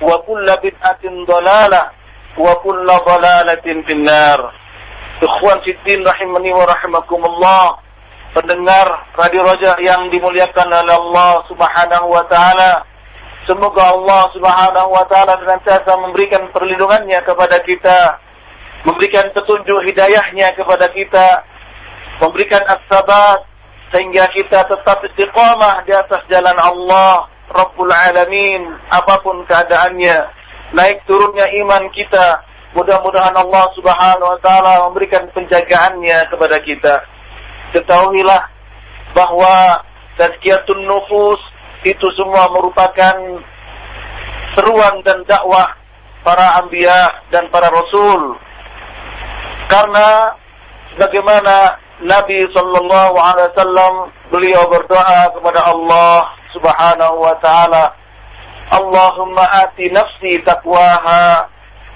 وكل بدعة ضلالة وكل ضلالة في النار Ikhwan Fiddin rahimani wa rahimakumullah Pendengar Radio Raja yang dimuliakan oleh Allah subhanahu wa ta'ala Semoga Allah subhanahu wa ta'ala senantiasa memberikan perlindungannya kepada kita Memberikan petunjuk hidayahnya kepada kita Memberikan as-sabat Sehingga kita tetap istiqamah di atas jalan Allah Rabbul Alamin apa pun keadaannya naik turunnya iman kita mudah-mudahan Allah Subhanahu wa taala memberikan penjagaannya kepada kita. Ketahuilah bahwa tazkiyatun nufus itu semua merupakan seruan dan dakwah para anbiya dan para rasul. Karena bagaimana Nabi sallallahu alaihi wasallam beliau berdoa kepada Allah subhanahu wa ta'ala. Allahumma ati nafsi taqwaha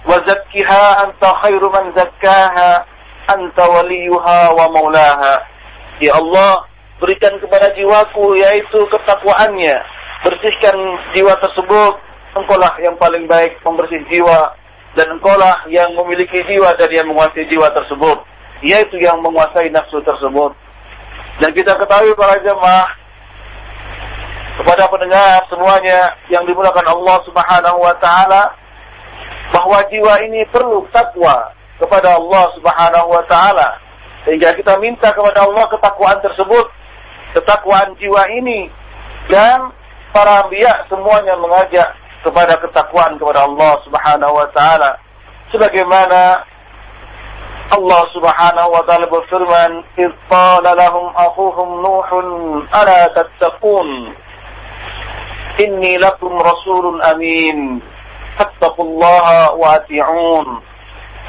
wa zakkiha anta khairu man zakkaha anta waliyuha wa maulaha Ya Allah berikan kepada jiwaku yaitu ketakwaannya. Bersihkan jiwa tersebut. Engkaulah yang paling baik pembersih jiwa dan engkaulah yang memiliki jiwa dan yang menguasai jiwa tersebut yaitu yang menguasai nafsu tersebut. Dan kita ketahui para jemaah kepada pendengar semuanya yang dimulakan Allah Subhanahu wa taala bahwa jiwa ini perlu takwa kepada Allah Subhanahu wa taala sehingga kita minta kepada Allah ketakwaan tersebut ketakwaan jiwa ini dan para anbiya semuanya mengajak kepada ketakwaan kepada Allah Subhanahu wa taala sebagaimana Allah Subhanahu wa taala berfirman, "Idz qala lahum akhuhum Nuhun ala tattaqun?" Inni lakum rasulun amin. Fattaqullaha wa ati'un.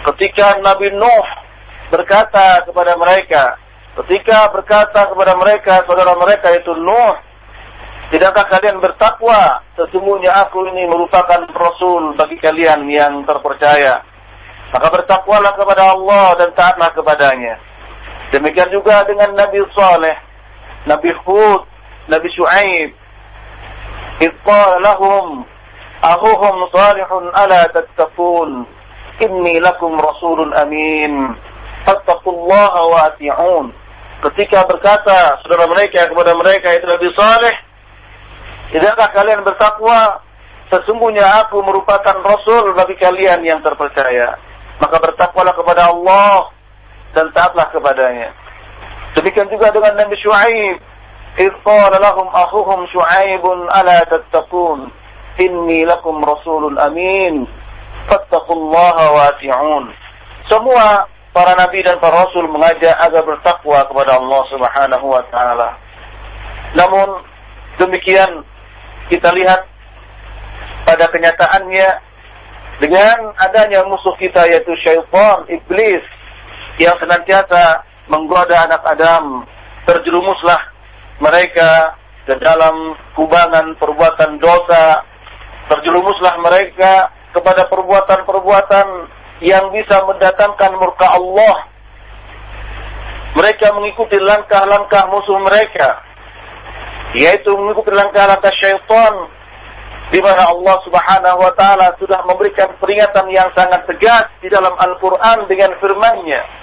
Ketika Nabi Nuh berkata kepada mereka, ketika berkata kepada mereka, saudara mereka itu Nuh, tidakkah kalian bertakwa? Sesungguhnya aku ini merupakan rasul bagi kalian yang terpercaya. Maka bertakwalah kepada Allah dan taatlah kepadanya. Demikian juga dengan Nabi Saleh, Nabi Hud, Nabi Shu'aib, إذ قال لهم أخوهم صالح ألا تتقون إني لكم رسول أمين فاتقوا الله وأطيعون ketika berkata saudara mereka kepada mereka itu Nabi Saleh tidakkah kalian bertakwa sesungguhnya aku merupakan rasul bagi kalian yang terpercaya maka bertakwalah kepada Allah dan taatlah kepadanya demikian juga dengan Nabi Shu'aib إذ قال لهم أخوهم شعيب ألا تتقون إني لكم رسول أمين فاتقوا الله واتعون semua para nabi dan para rasul mengajak agar bertakwa kepada Allah Subhanahu wa taala. Namun demikian kita lihat pada kenyataannya dengan adanya musuh kita yaitu syaitan, iblis yang senantiasa menggoda anak Adam, terjerumuslah mereka ke dalam kubangan perbuatan dosa, terjerumus terjerumuslah mereka kepada perbuatan-perbuatan yang bisa mendatangkan murka Allah. Mereka mengikuti langkah-langkah musuh mereka, yaitu mengikuti langkah-langkah syaitan, di mana Allah Subhanahu wa taala sudah memberikan peringatan yang sangat tegas di dalam Al-Qur'an dengan firman-Nya.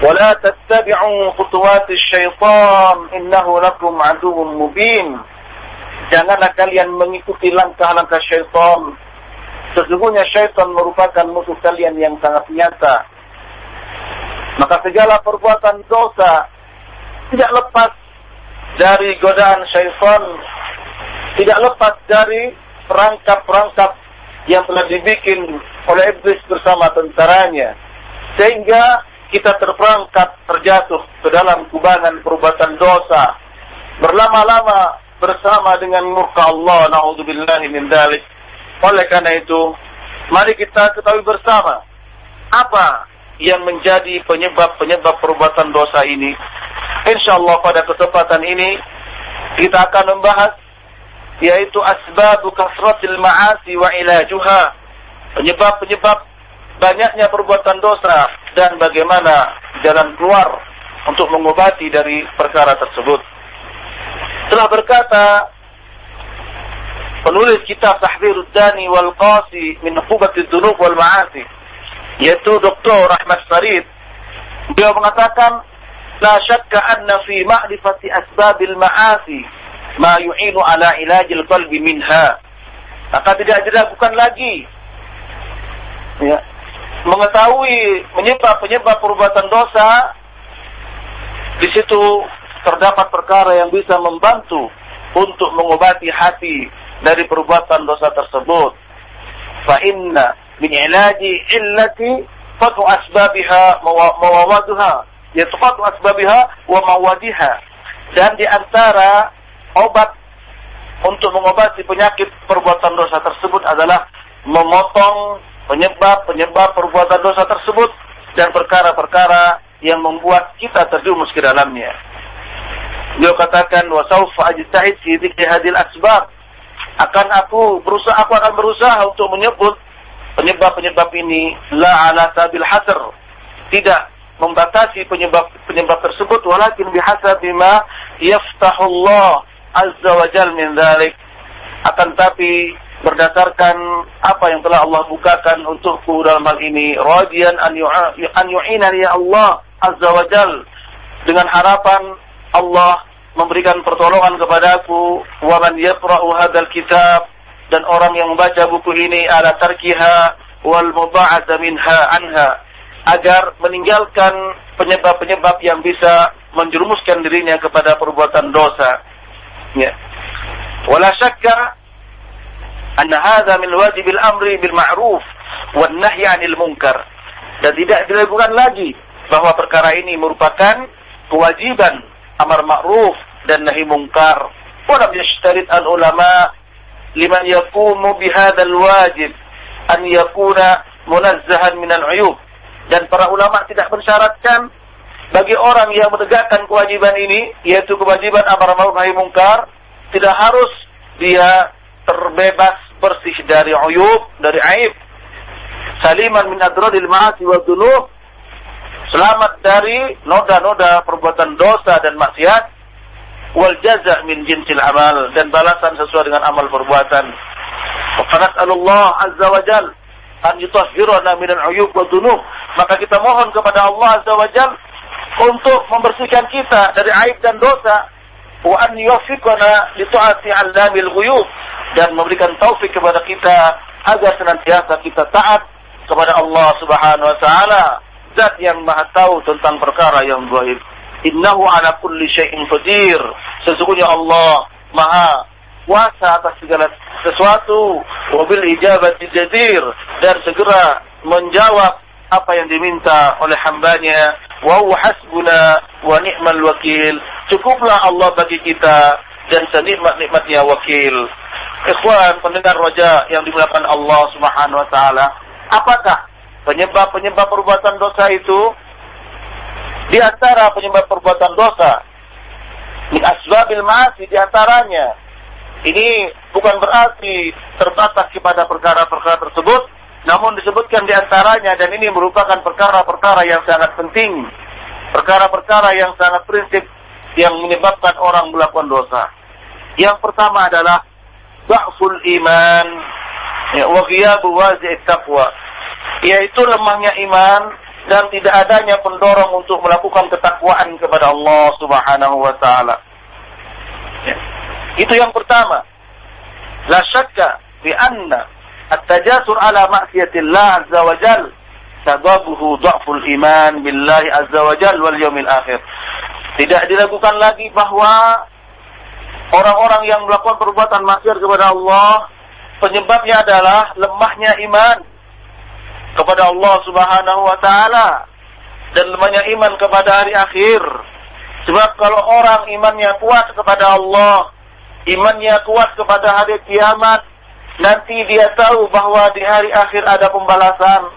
ولا تتبعوا خطوات الشيطان إنه لكم عدو مبين Janganlah kalian mengikuti langkah-langkah syaitan. Sesungguhnya syaitan merupakan musuh kalian yang sangat nyata. Maka segala perbuatan dosa tidak lepas dari godaan syaitan, tidak lepas dari perangkap-perangkap yang telah dibikin oleh iblis bersama tentaranya. Sehingga kita terperangkap terjatuh ke dalam kubangan perbuatan dosa. Berlama-lama bersama dengan murka Allah naudzubillahi min dalik. Oleh karena itu, mari kita ketahui bersama apa yang menjadi penyebab-penyebab perbuatan dosa ini. Insyaallah pada kesempatan ini kita akan membahas yaitu asbab kasratil ma'asi wa ilajuha. Penyebab-penyebab banyaknya perbuatan dosa dan bagaimana jalan keluar untuk mengobati dari perkara tersebut. Telah berkata penulis kitab Tahdzirud Dani wal Qasi min Uqubati Dzunub wal Ma'asi yaitu Dr. Ahmad Farid beliau mengatakan la syakka anna fi ma'rifati asbabil ma'asi ma yu'inu ala ilajil qalbi minha. Maka tidak diragukan lagi. Ya, mengetahui penyebab-penyebab perbuatan dosa di situ terdapat perkara yang bisa membantu untuk mengobati hati dari perbuatan dosa tersebut. Fa inna min ilaji illati fatu asbabiha mawawaduha. Yaitu fatu asbabiha wa mawadiha. Dan di antara obat untuk mengobati penyakit perbuatan dosa tersebut adalah memotong penyebab-penyebab perbuatan dosa tersebut dan perkara-perkara yang membuat kita terjumus ke dalamnya. Beliau katakan wa saufa ajtahid fi dzikri hadil asbab. Akan aku berusaha aku akan berusaha untuk menyebut penyebab-penyebab ini la ala sabil hasr. Tidak membatasi penyebab-penyebab tersebut walakin bihasab bima yaftahullah azza wa jal min dzalik. Akan tapi berdasarkan apa yang telah Allah bukakan untukku dalam hal ini radian an yu'inani ya Allah azza wa jal dengan harapan Allah memberikan pertolongan kepadaku wa man yaqra'u hadzal kitab dan orang yang membaca buku ini ala tarkiha wal mudha'ata minha anha agar meninggalkan penyebab-penyebab yang bisa menjerumuskan dirinya kepada perbuatan dosa. Ya. Wala syakka anna hadza min wajibil amri bil ma'ruf wan nahyi. Dan tidak diragukan lagi bahwa perkara ini merupakan kewajiban amar ma'ruf dan nahi mungkar. Walam yashtarit al ulama liman yakumu bihadal wajib an yakuna munazzahan minal. Dan para ulama tidak mensyaratkan bagi orang yang menegakkan kewajiban ini, yaitu kewajiban amar ma'ruf nahi mungkar, tidak harus dia terbebas bersih dari uyub, dari aib. Saliman min adradil ma'asi wa dhunub selamat dari noda-noda perbuatan dosa dan maksiat wal jaza min jinsil amal dan balasan sesuai dengan amal perbuatan. Allah azza wa jal an yutahhirana min al-uyub wa dhunub. Maka kita mohon kepada Allah azza wa jal untuk membersihkan kita dari aib dan dosa wa an yuwaffiqana li ta'ati 'allamil ghuyub dan memberikan taufik kepada kita agar senantiasa kita taat kepada Allah Subhanahu wa taala zat yang maha tahu tentang perkara yang gaib. Innahu ala kulli syai'in qadir. Sesungguhnya Allah maha kuasa atas segala sesuatu. Wabil ijabati jadir. Dan segera menjawab apa yang diminta oleh hambanya. Wa hasbuna wa ni'mal wakil. Cukuplah Allah bagi kita dan senikmat-nikmatnya wakil. Ikhwan pendengar roja yang dimuliakan Allah Subhanahu wa taala, apakah penyebab-penyebab perbuatan dosa itu di antara penyebab perbuatan dosa min asbabil ma'asi di antaranya ini bukan berarti terbatas kepada perkara-perkara tersebut, namun disebutkan di antaranya dan ini merupakan perkara-perkara yang sangat penting, perkara-perkara yang sangat prinsip yang menyebabkan orang melakukan dosa. Yang pertama adalah ba'ful iman ya, wa ghiyabu taqwa, yaitu lemahnya iman dan tidak adanya pendorong untuk melakukan ketakwaan kepada Allah Subhanahu wa taala. Ya. Itu yang pertama. La syakka bi anna at-tajasur ala ma'siyatillah azza wa jal sababuhu dha'ful iman billahi azza wa jal wal yaumil akhir. Tidak diragukan lagi bahwa orang-orang yang melakukan perbuatan maksiat kepada Allah penyebabnya adalah lemahnya iman kepada Allah Subhanahu wa taala dan lemahnya iman kepada hari akhir. Sebab kalau orang imannya kuat kepada Allah, imannya kuat kepada hari kiamat, nanti dia tahu bahwa di hari akhir ada pembalasan.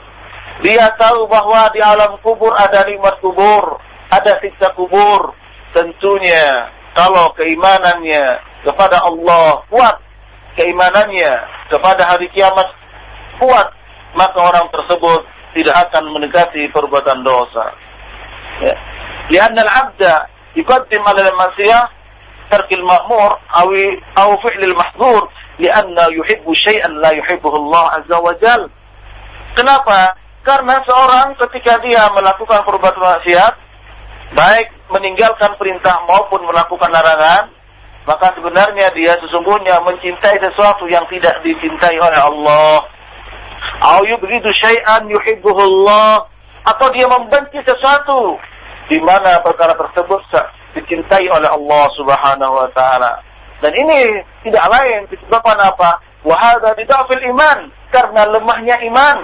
Dia tahu bahwa di alam kubur ada nikmat kubur, ada siksa kubur. Tentunya kalau keimanannya kepada Allah kuat, keimanannya kepada hari kiamat kuat, maka orang tersebut tidak akan mendekati perbuatan dosa. Ya. Lianna al-'abda yuqaddim 'ala al-ma'siyah ma'mur aw aw fi'l lianna yuhibbu syai'an la yuhibbuhu Allah azza wa jal. Kenapa? Karena seorang ketika dia melakukan perbuatan maksiat, baik meninggalkan perintah maupun melakukan larangan, maka sebenarnya dia sesungguhnya mencintai sesuatu yang tidak dicintai oleh Allah. Au yubghidu syai'an yuhibbuhu Allah atau dia membenci sesuatu di mana perkara tersebut dicintai oleh Allah Subhanahu wa taala. Dan ini tidak lain disebabkan apa? Wa hadza bidafil iman, karena lemahnya iman.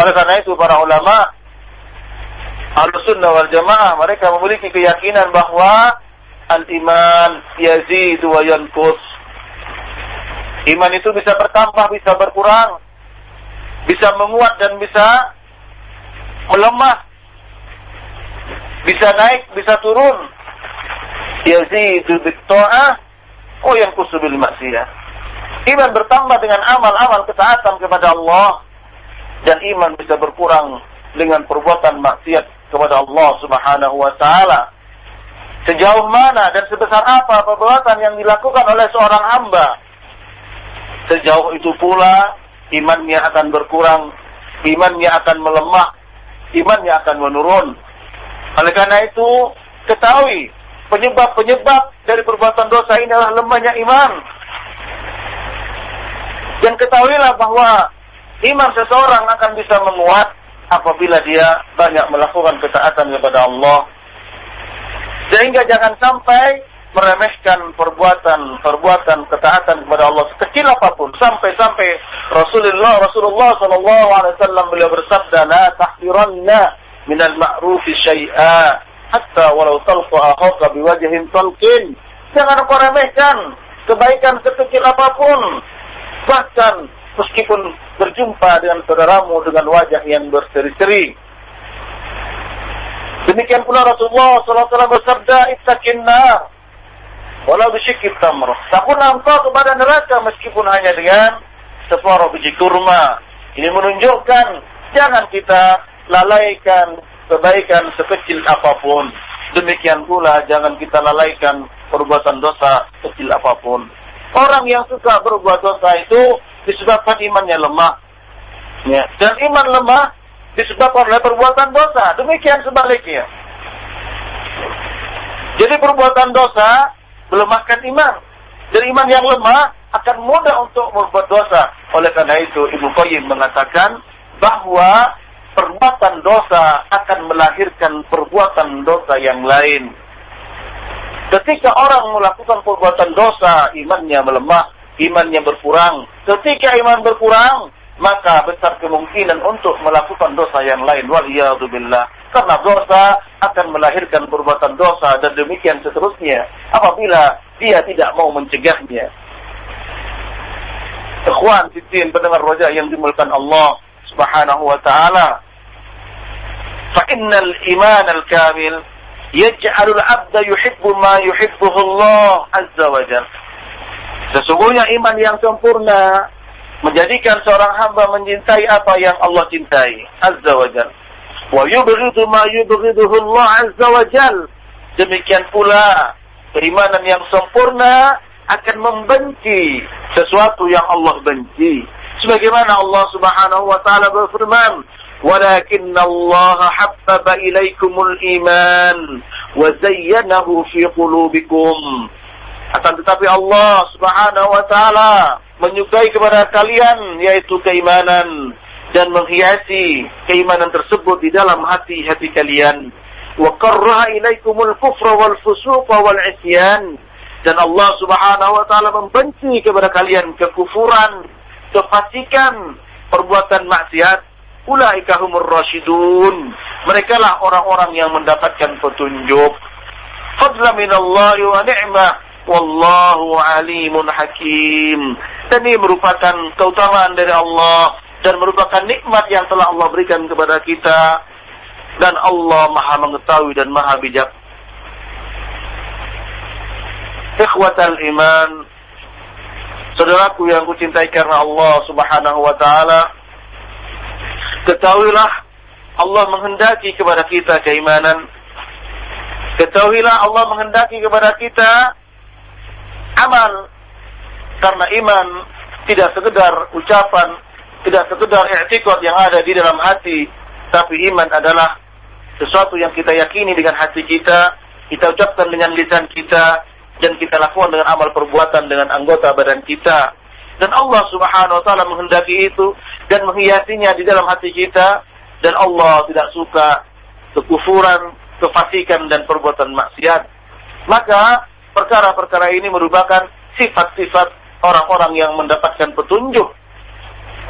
Oleh karena itu para ulama Al-Sunnah wal Jamaah mereka memiliki keyakinan bahwa al-iman yazid wa yanqus. Iman itu bisa bertambah, bisa berkurang, bisa menguat dan bisa melemah. Bisa naik, bisa turun. Yazidu bit-ta'ah oh yang bil maksiyah. Iman bertambah dengan amal-amal ketaatan kepada Allah dan iman bisa berkurang dengan perbuatan maksiat kepada Allah Subhanahu wa taala. Sejauh mana dan sebesar apa perbuatan yang dilakukan oleh seorang hamba? Sejauh itu pula imannya akan berkurang, imannya akan melemah, imannya akan menurun. Oleh karena itu, ketahui penyebab-penyebab dari perbuatan dosa ini adalah lemahnya iman. Dan ketahuilah bahwa iman seseorang akan bisa menguat apabila dia banyak melakukan ketaatan kepada Allah. Sehingga jangan sampai meremehkan perbuatan-perbuatan ketaatan kepada Allah sekecil apa pun sampai-sampai Rasulullah Rasulullah sallallahu alaihi wasallam beliau bersabda la tahqiranna min al-ma'ruf syai'a hatta walau talqa akhaka biwajhin talqin jangan kau remehkan kebaikan sekecil apa pun bahkan meskipun berjumpa dengan saudaramu dengan wajah yang berseri-seri. Demikian pula Rasulullah SAW bersabda, Ittaqin nar, walau bisyikib tamrah. Takutlah engkau kepada neraka meskipun hanya dengan separuh biji kurma. Ini menunjukkan jangan kita lalaikan kebaikan sekecil apa pun. Demikian pula jangan kita lalaikan perbuatan dosa kecil apa pun. Orang yang suka berbuat dosa itu disebabkan imannya lemah. Ya. Dan iman lemah disebabkan oleh perbuatan dosa. Demikian sebaliknya. Jadi perbuatan dosa melemahkan iman. Dan iman yang lemah akan mudah untuk membuat dosa. Oleh karena itu Ibu Qayyim mengatakan bahwa perbuatan dosa akan melahirkan perbuatan dosa yang lain. Ketika orang melakukan perbuatan dosa, imannya melemah, imannya berkurang. Ketika iman berkurang, maka besar kemungkinan untuk melakukan dosa yang lain. Waliyahzubillah. Karena dosa akan melahirkan perbuatan dosa dan demikian seterusnya. Apabila dia tidak mau mencegahnya. Ikhwan fitin pendengar roja yang dimulakan Allah subhanahu wa ta'ala. Fa'innal iman al-kamil yaj'alul abda yuhibbu ma yuhibbuhu Allah azza wa jalla Sesungguhnya iman yang sempurna menjadikan seorang hamba mencintai apa yang Allah cintai. Azza wa Jal. Wa yubghidu ma yubghiduhu Allah Azza wa Jal. Demikian pula keimanan yang sempurna akan membenci sesuatu yang Allah benci. Sebagaimana Allah Subhanahu wa taala berfirman, "Walakin Allah habbaba ilaikumul iman wa zayyanahu fi qulubikum." Akan tetapi Allah Subhanahu wa taala menyukai kepada kalian yaitu keimanan dan menghiasi keimanan tersebut di dalam hati-hati kalian. Wa karraha ilaikumul kufra wal fusuqa wal isyan dan Allah Subhanahu wa taala membenci kepada kalian kekufuran, kefasikan, perbuatan maksiat. Ulaika humur rasyidun. Mereka lah orang-orang yang mendapatkan petunjuk. Fadla minallahi wa ni'mah. Wallahu alimun hakim. Dan ini merupakan keutamaan dari Allah dan merupakan nikmat yang telah Allah berikan kepada kita dan Allah Maha mengetahui dan Maha bijak. Ikhwatal iman, saudaraku yang kucintai karena Allah Subhanahu wa taala, ketahuilah Allah menghendaki kepada kita keimanan. Ketahuilah Allah menghendaki kepada kita amal karena iman tidak sekedar ucapan, tidak sekedar i'tikad yang ada di dalam hati, tapi iman adalah sesuatu yang kita yakini dengan hati kita, kita ucapkan dengan lisan kita, dan kita lakukan dengan amal perbuatan dengan anggota badan kita. Dan Allah Subhanahu wa taala menghendaki itu dan menghiasinya di dalam hati kita dan Allah tidak suka kekufuran, kefasikan dan perbuatan maksiat. Maka perkara-perkara ini merupakan sifat-sifat orang-orang yang mendapatkan petunjuk.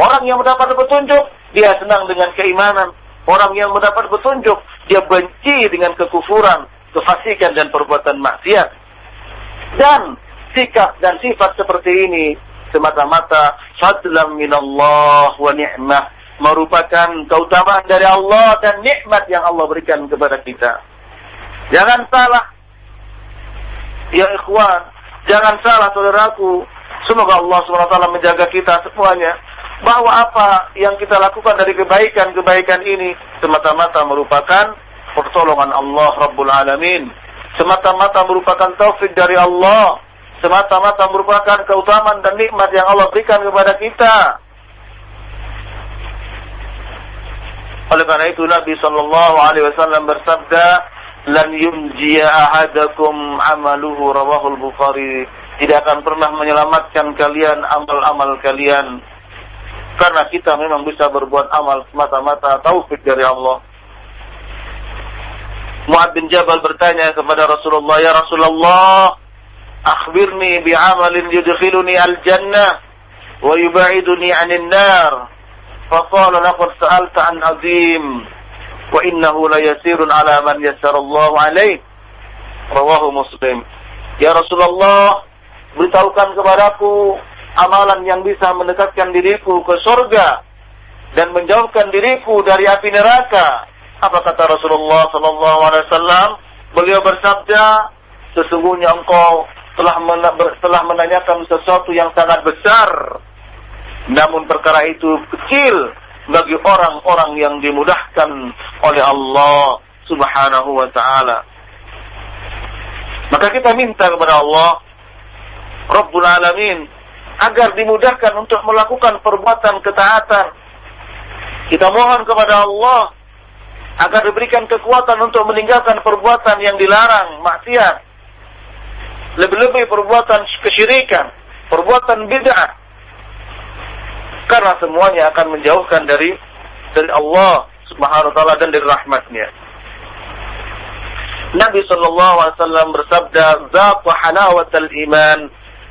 Orang yang mendapat petunjuk, dia senang dengan keimanan. Orang yang mendapat petunjuk, dia benci dengan kekufuran, kefasikan dan perbuatan maksiat. Dan sikap dan sifat seperti ini semata-mata fadlam minallah wa ni'mah merupakan keutamaan dari Allah dan nikmat yang Allah berikan kepada kita. Jangan salah. Ya ikhwan, jangan salah saudaraku. Semoga Allah SWT menjaga kita semuanya. Bahwa apa yang kita lakukan dari kebaikan-kebaikan ini semata-mata merupakan pertolongan Allah Rabbul Alamin semata-mata merupakan taufik dari Allah, semata-mata merupakan keutamaan dan nikmat yang Allah berikan kepada kita. Oleh karena itu Nabi Shallallahu Alaihi Wasallam bersabda, "Lan yunjiya ahadakum amaluhu rawahul Bukhari." Tidak akan pernah menyelamatkan kalian amal-amal kalian karena kita memang bisa berbuat amal semata-mata taufik dari Allah. Mu'ad bin Jabal bertanya kepada Rasulullah, "Ya Rasulullah, akhbirni bi'amalin yudkhiluni al-jannah wa yub'iduni 'anil nar." Faqala laqad sa'alta an 'azim wa innahu yasirun 'ala man yassara Allah 'alaih. Rawahu Muslim. Ya Rasulullah, beritahukan kepadaku amalan yang bisa mendekatkan diriku ke surga dan menjauhkan diriku dari api neraka apa kata Rasulullah Wasallam? Beliau bersabda, sesungguhnya engkau telah telah menanyakan sesuatu yang sangat besar, namun perkara itu kecil bagi orang-orang yang dimudahkan oleh Allah Subhanahu wa taala. Maka kita minta kepada Allah Rabbul Alamin agar dimudahkan untuk melakukan perbuatan ketaatan. Kita mohon kepada Allah agar diberikan kekuatan untuk meninggalkan perbuatan yang dilarang, maksiat. Lebih-lebih perbuatan kesyirikan, perbuatan bid'ah. Karena semuanya akan menjauhkan dari dari Allah Subhanahu wa taala dan dari rahmatnya. Nabi sallallahu alaihi wasallam bersabda, "Zaqa halawatal iman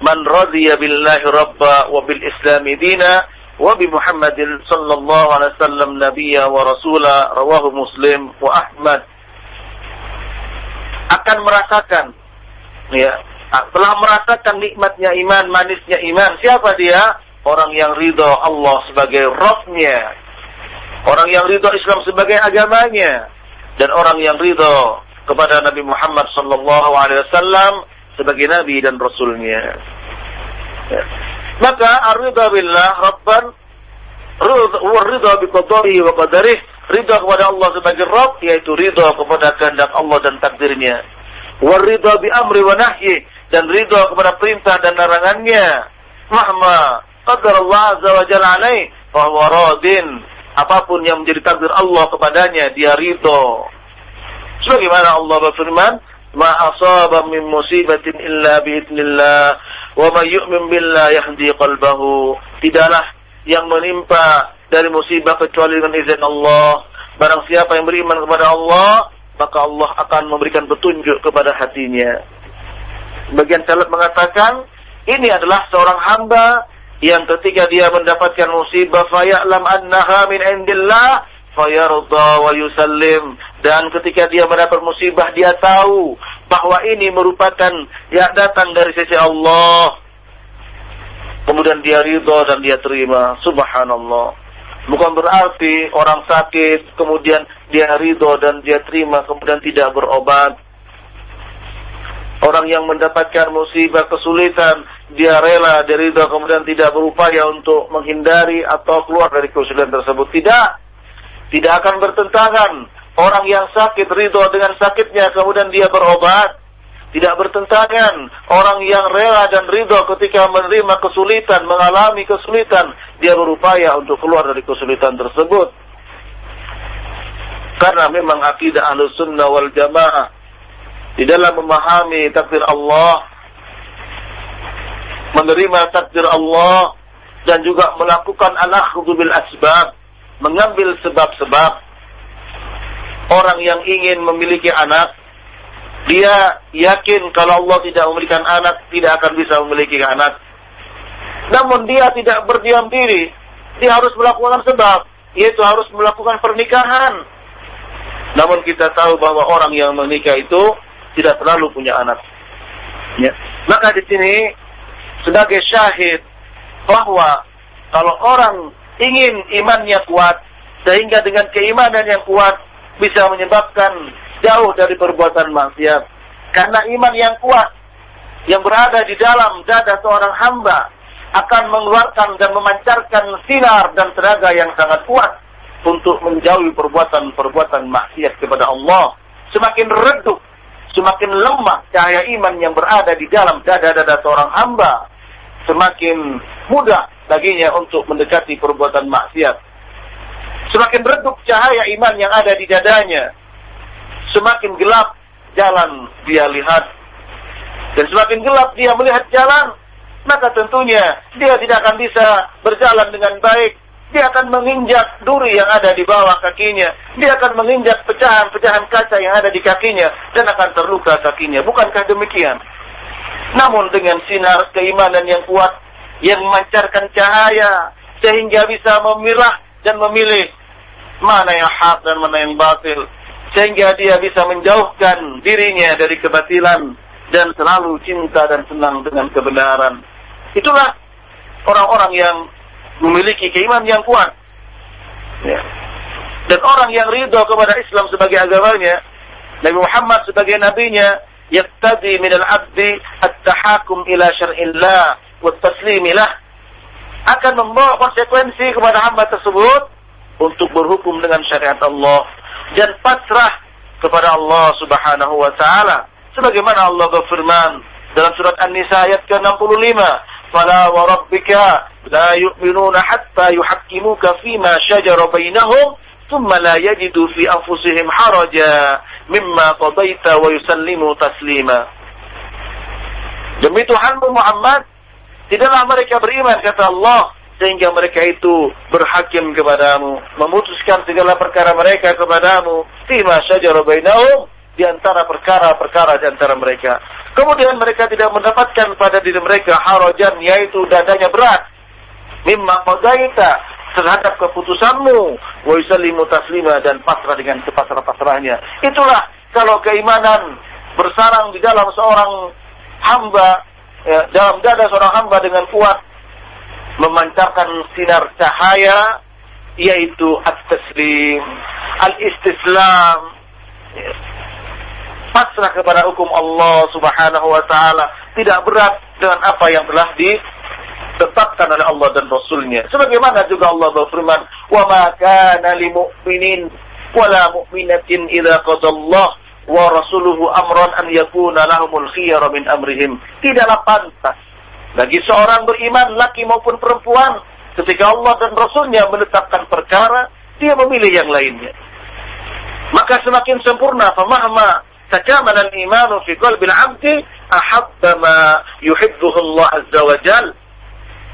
man radiya billahi rabba wa bil islam dina." وبمحمد صلى الله عليه وسلم نبيا ورسولا رواه مسلم وأحمد akan merasakan ya telah merasakan nikmatnya iman manisnya iman siapa dia orang yang ridho Allah sebagai Rabbnya orang yang ridho Islam sebagai agamanya dan orang yang ridho kepada Nabi Muhammad sallallahu alaihi wasallam sebagai nabi dan rasulnya Ya. Maka ar-ridha billah rabban ridha bi qadarihi wa qadarih ridha kepada Allah sebagai Rabb yaitu ridha kepada kehendak Allah dan takdirnya. Wa ridha bi amri wa nahyi dan ridha kepada perintah dan larangannya. Mahma qadar Allah azza wa jalla alaih fa radin. Apa pun yang menjadi takdir Allah kepadanya dia ridha. Sebagaimana Allah berfirman, "Ma asaba min musibatin illa bi idznillah wa may yu'min billah yahdi qalbahu." Tidaklah yang menimpa dari musibah kecuali dengan izin Allah. Barang siapa yang beriman kepada Allah, maka Allah akan memberikan petunjuk kepada hatinya. Bagian salat mengatakan, ini adalah seorang hamba yang ketika dia mendapatkan musibah faya'lam annaha min indillah fayarda wa yusallim dan ketika dia mendapat musibah dia tahu bahwa ini merupakan yang datang dari sisi Allah kemudian dia ridho dan dia terima. Subhanallah. Bukan berarti orang sakit, kemudian dia ridho dan dia terima, kemudian tidak berobat. Orang yang mendapatkan musibah kesulitan, dia rela, dia ridho, kemudian tidak berupaya untuk menghindari atau keluar dari kesulitan tersebut. Tidak. Tidak akan bertentangan. Orang yang sakit ridho dengan sakitnya, kemudian dia berobat tidak bertentangan. Orang yang rela dan ridho ketika menerima kesulitan, mengalami kesulitan, dia berupaya untuk keluar dari kesulitan tersebut. Karena memang akidah ahlu sunnah wal jamaah di dalam memahami takdir Allah, menerima takdir Allah, dan juga melakukan al-akhdhu bil asbab, mengambil sebab-sebab orang yang ingin memiliki anak dia yakin kalau Allah tidak memberikan anak, tidak akan bisa memiliki anak. Namun dia tidak berdiam diri. Dia harus melakukan sebab, yaitu harus melakukan pernikahan. Namun kita tahu bahwa orang yang menikah itu tidak selalu punya anak. Ya. Maka di sini sebagai syahid bahwa kalau orang ingin imannya kuat sehingga dengan keimanan yang kuat bisa menyebabkan jauh dari perbuatan maksiat. Karena iman yang kuat yang berada di dalam dada seorang hamba akan mengeluarkan dan memancarkan sinar dan tenaga yang sangat kuat untuk menjauhi perbuatan-perbuatan maksiat kepada Allah. Semakin redup, semakin lemah cahaya iman yang berada di dalam dada-dada seorang hamba, semakin mudah baginya untuk mendekati perbuatan maksiat. Semakin redup cahaya iman yang ada di dadanya, semakin gelap jalan dia lihat. Dan semakin gelap dia melihat jalan maka tentunya dia tidak akan bisa berjalan dengan baik. Dia akan menginjak duri yang ada di bawah kakinya. Dia akan menginjak pecahan-pecahan kaca yang ada di kakinya dan akan terluka kakinya. Bukankah demikian? Namun dengan sinar keimanan yang kuat yang memancarkan cahaya sehingga bisa memilah dan memilih mana yang hak dan mana yang batil sehingga dia bisa menjauhkan dirinya dari kebatilan dan selalu cinta dan senang dengan kebenaran. Itulah orang-orang yang memiliki keimanan yang kuat. Ya. Dan orang yang ridho kepada Islam sebagai agamanya, Nabi Muhammad sebagai nabinya, yaktadi min al-abdi at-tahakum ila syar'illah wa taslimilah akan membawa konsekuensi kepada hamba tersebut untuk berhukum dengan syariat Allah dan pasrah kepada Allah Subhanahu wa taala. Sebagaimana Allah berfirman dalam surat An-Nisa ayat ke-65, "Fala wa rabbika la yu'minuna hatta yuhakkimuka fima shajara bainahum, thumma la yajidu fi anfusihim haraja mimma qadaita wa yusallimu taslima." Demi Tuhanmu Muhammad, tidaklah mereka beriman kata Allah sehingga mereka itu berhakim kepadamu, memutuskan segala perkara mereka kepadamu, fima syajara bainahum di antara perkara-perkara di antara mereka. Kemudian mereka tidak mendapatkan pada diri mereka harajan yaitu dadanya berat. Mimma qadaita terhadap keputusanmu wa yusallimu taslima dan pasrah dengan sepasrah-pasrahnya. Itulah kalau keimanan bersarang di dalam seorang hamba ya, dalam dada seorang hamba dengan kuat memancarkan sinar cahaya yaitu at-taslim, al-istislam, pasrah kepada hukum Allah Subhanahu wa taala, tidak berat dengan apa yang telah ditetapkan oleh Allah dan Rasulnya. Sebagaimana juga Allah berfirman, "Wa ma kana lil mu'minin wala mu'minatin idza qadallah wa rasuluhu amran an yakuna lahumul khiyara min amrihim." Tidaklah pantas bagi seorang beriman laki maupun perempuan ketika Allah dan Rasulnya menetapkan perkara, dia memilih yang lainnya. Maka semakin sempurna famahma al-imanu fi qalbil 'abdi ahabba ma yuhibbuhu Allah azza wa jalla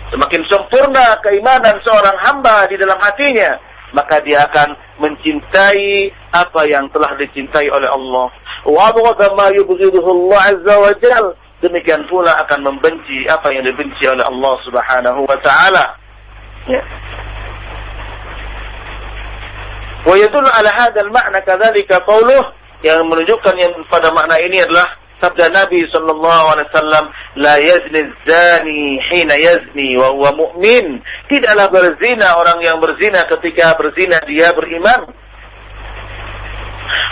Semakin sempurna keimanan seorang hamba di dalam hatinya, maka dia akan mencintai apa yang telah dicintai oleh Allah. Wa ma yubghiduhu Allah azza wa jal. Demikian pula akan membenci apa yang dibenci oleh Allah Subhanahu wa taala. Ya. Wa yadullu ala hadzal ma'na kadzalika qauluh yang menunjukkan yang pada makna ini adalah sabda Nabi sallallahu alaihi wasallam la yazni zani hina yazni wa huwa mu'min tidaklah berzina orang yang berzina ketika berzina dia beriman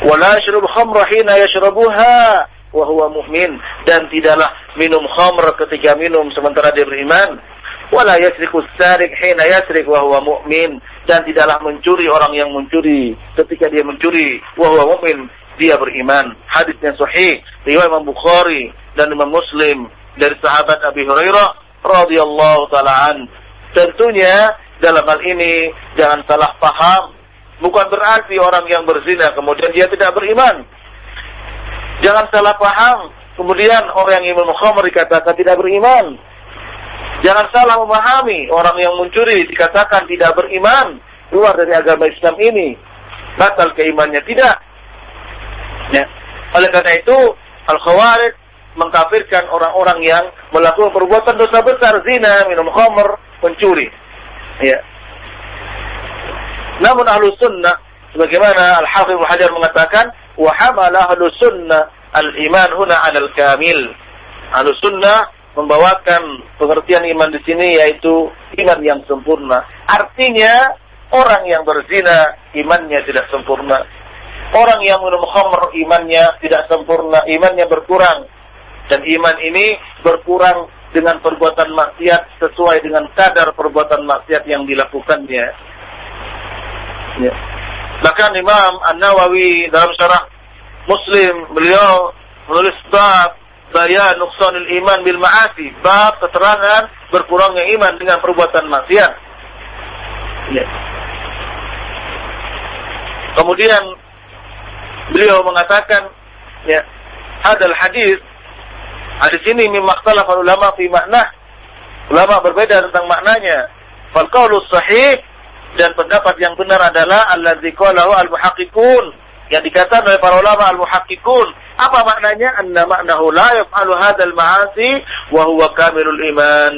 wa la yashrub khamra hina yashrabuha wa huwa mu'min dan tidaklah minum khamr ketika minum sementara dia beriman wala yasriku sarik hina yasrik wa huwa mu'min dan tidaklah mencuri orang yang mencuri ketika dia mencuri wa huwa mu'min dia beriman. Hadisnya sahih riwayat Imam Bukhari dan Imam Muslim dari sahabat Abi Hurairah radhiyallahu taala an. Tentunya dalam hal ini jangan salah paham. Bukan berarti orang yang berzina kemudian dia tidak beriman. Jangan salah paham. Kemudian orang yang minum khamr dikatakan tidak beriman. Jangan salah memahami orang yang mencuri dikatakan tidak beriman, keluar dari agama Islam ini. Batal keimannya tidak. Ya. Oleh karena itu, Al-Khawarij mengkafirkan orang-orang yang melakukan perbuatan dosa besar, zina, minum khamr, mencuri. Ya. Namun ahlu sunnah, sebagaimana Al-Hafidh Hajar mengatakan, hamala ahlu sunnah al-iman huna al kamil. Ahlu sunnah membawakan pengertian iman di sini yaitu iman yang sempurna. Artinya orang yang berzina imannya tidak sempurna. Orang yang minum khamr imannya tidak sempurna, imannya berkurang. Dan iman ini berkurang dengan perbuatan maksiat sesuai dengan kadar perbuatan maksiat yang dilakukannya. Ya. Bahkan Imam An-Nawawi dalam syarah Muslim beliau menulis bab bayan nuqsanil iman bil ma'asi, bab keterangan berkurangnya iman dengan perbuatan maksiat. Ya. Kemudian beliau mengatakan ya hadal hadis hadis ini mimma ikhtalafa ulama fi makna ulama berbeda tentang maknanya fal qaulu sahih dan pendapat yang benar adalah allazi qalahu al muhaqqiqun yang dikatakan oleh para ulama al muhaqqiqun apa maknanya anna maknahu la yaf'alu hadzal ma'asi wa huwa kamilul iman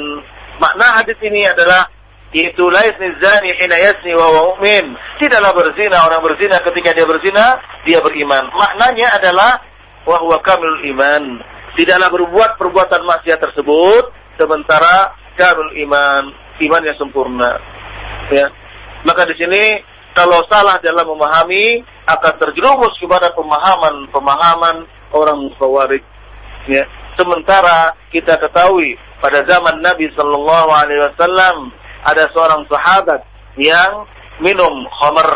makna hadis ini adalah itu laisni zani hina yasni wa huwa mu'min. Tidaklah berzina orang berzina ketika dia berzina, dia beriman. Maknanya adalah wa huwa kamilul iman. Tidaklah berbuat perbuatan maksiat tersebut sementara kamil iman, iman yang sempurna. Ya. Maka di sini kalau salah dalam memahami akan terjerumus kepada pemahaman-pemahaman orang khawarij. Ya. Sementara kita ketahui pada zaman Nabi Shallallahu Alaihi Wasallam ada seorang sahabat yang minum khamr.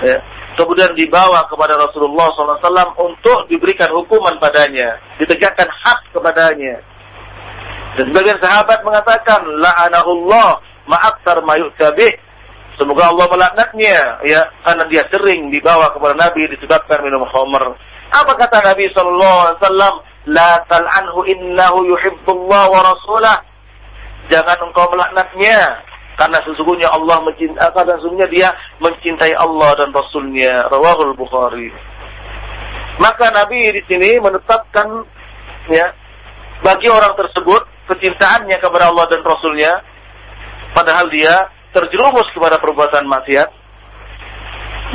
Ya. Kemudian dibawa kepada Rasulullah SAW untuk diberikan hukuman padanya, ditegakkan hak kepadanya. Dan sebagian sahabat mengatakan, la'anahullah ma'aktar mayu'tabih. Semoga Allah melaknatnya, ya, karena dia sering dibawa kepada Nabi disebabkan minum khamr. Apa kata Nabi SAW? La tal'anhu innahu yuhibbullah wa rasulah jangan engkau melaknatnya karena sesungguhnya Allah mencintai karena sesungguhnya dia mencintai Allah dan Rasulnya rawahul Bukhari maka Nabi di sini menetapkan ya bagi orang tersebut kecintaannya kepada Allah dan Rasulnya padahal dia terjerumus kepada perbuatan maksiat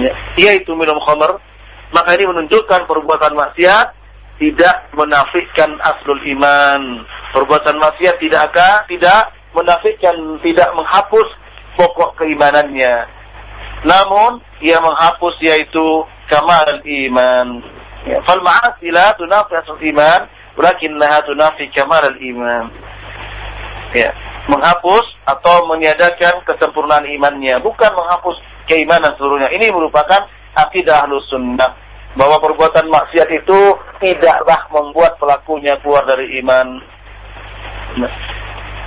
ya, yaitu minum khamr maka ini menunjukkan perbuatan maksiat tidak menafikan aslul iman. Perbuatan maksiat tidak akan tidak menafikan, tidak menghapus pokok keimanannya. Namun ia menghapus yaitu kamal iman. Ya, fal ma'asi la tunafi aslul iman, walakinnaha tunafi kamal iman. Ya, menghapus atau meniadakan kesempurnaan imannya, bukan menghapus keimanan seluruhnya. Ini merupakan akidah Ahlus Sunnah bahwa perbuatan maksiat itu tidaklah membuat pelakunya keluar dari iman.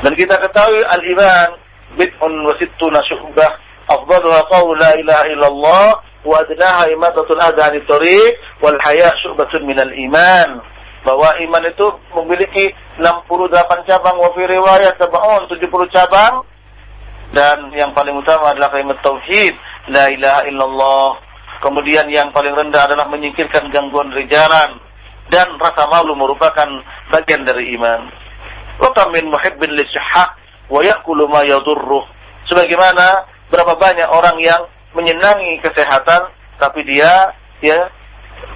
Dan kita ketahui al-iman bid'un wa sittuna syu'bah afdaluha la ilaha illallah wa adnaha imatatul adha anit tariq wal haya syu'batun minal iman bahwa iman itu memiliki 68 cabang. Wa fi riwayat sab'un 70 cabang. Dan yang paling utama adalah kalimat tauhid. La ilaha illallah. Kemudian yang paling rendah adalah menyingkirkan gangguan dari jalan dan rasa malu merupakan bagian dari iman. Wa min muhibbin lisihah wa ya'kulu ma yadurruh sebagaimana berapa banyak orang yang menyenangi kesehatan tapi dia ya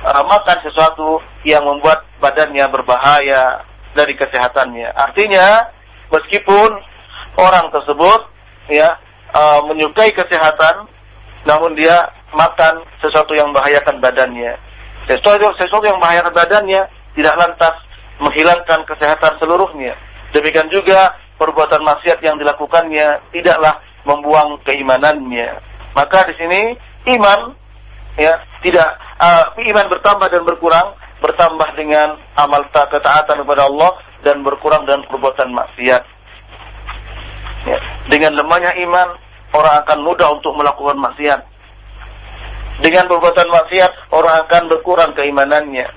uh, makan sesuatu yang membuat badannya berbahaya dari kesehatannya. Artinya, meskipun orang tersebut ya uh, menyukai kesehatan, namun dia makan sesuatu yang membahayakan badannya. Sesuatu, sesuatu yang membahayakan badannya tidak lantas menghilangkan kesehatan seluruhnya. Demikian juga perbuatan maksiat yang dilakukannya tidaklah membuang keimanannya. Maka di sini iman ya tidak uh, iman bertambah dan berkurang bertambah dengan amal ketaatan kepada Allah dan berkurang dengan perbuatan maksiat. Ya. Dengan lemahnya iman, orang akan mudah untuk melakukan maksiat. Dengan perbuatan maksiat, orang akan berkurang keimanannya.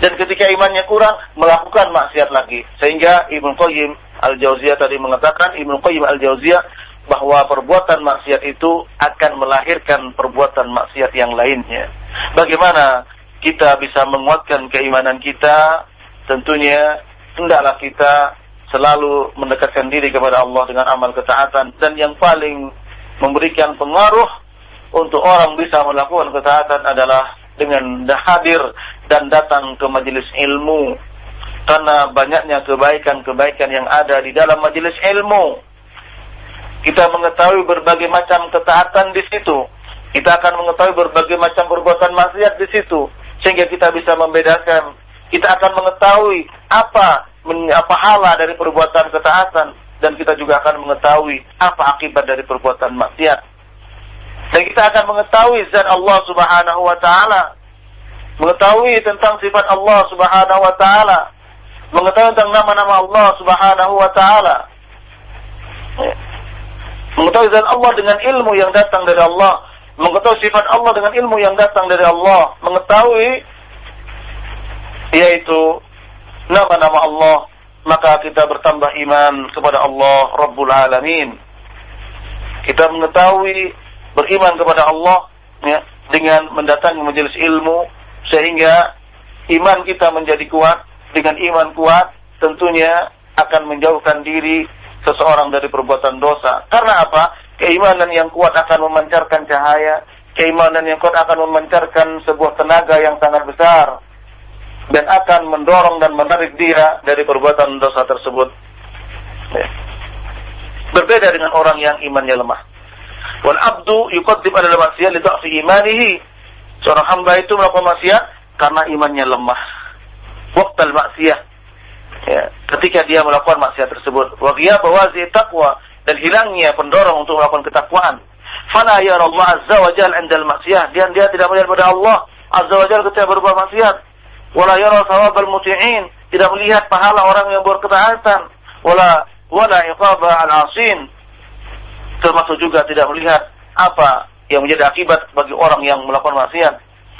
Dan ketika imannya kurang, melakukan maksiat lagi. Sehingga Ibnu Qayyim Al-Jauziyah tadi mengatakan, Ibnu Qayyim Al-Jauziyah bahwa perbuatan maksiat itu akan melahirkan perbuatan maksiat yang lainnya. Bagaimana kita bisa menguatkan keimanan kita? Tentunya hendaklah kita selalu mendekatkan diri kepada Allah dengan amal ketaatan dan yang paling memberikan pengaruh untuk orang bisa melakukan ketaatan adalah dengan hadir dan datang ke majelis ilmu karena banyaknya kebaikan-kebaikan yang ada di dalam majelis ilmu kita mengetahui berbagai macam ketaatan di situ. Kita akan mengetahui berbagai macam perbuatan maksiat di situ. Sehingga kita bisa membedakan. Kita akan mengetahui apa apa hala dari perbuatan ketaatan dan kita juga akan mengetahui apa akibat dari perbuatan maksiat. Dan kita akan mengetahui zat Allah Subhanahu wa taala. Mengetahui tentang sifat Allah Subhanahu wa taala. Mengetahui tentang nama-nama Allah Subhanahu wa taala. Mengetahui zat Allah dengan ilmu yang datang dari Allah. Mengetahui sifat Allah dengan ilmu yang datang dari Allah. Mengetahui yaitu nama-nama Allah. Maka kita bertambah iman kepada Allah Rabbul Alamin. Kita mengetahui beriman kepada Allah ya, dengan mendatangi majelis ilmu sehingga iman kita menjadi kuat dengan iman kuat tentunya akan menjauhkan diri seseorang dari perbuatan dosa. Karena apa? Keimanan yang kuat akan memancarkan cahaya, keimanan yang kuat akan memancarkan sebuah tenaga yang sangat besar dan akan mendorong dan menarik dia dari perbuatan dosa tersebut. Ya. Berbeda dengan orang yang imannya lemah. Wal abdu yuqaddim ala maksiat li fi imanihi. Seorang hamba itu melakukan maksiat karena imannya lemah. Waqtal maksiat ya, ketika dia melakukan maksiat tersebut. Wa bawazi taqwa dan hilangnya pendorong untuk melakukan ketakwaan. Fala ya Allah azza wa jalla indal maksiyah dan dia tidak melihat pada Allah azza wa jalla ketika berbuat maksiat. Wala yara thawabal muti'in, tidak melihat pahala orang yang berketaatan. Wala wala iqaba al-asin. Termasuk juga tidak melihat apa yang menjadi akibat bagi orang yang melakukan maksiat.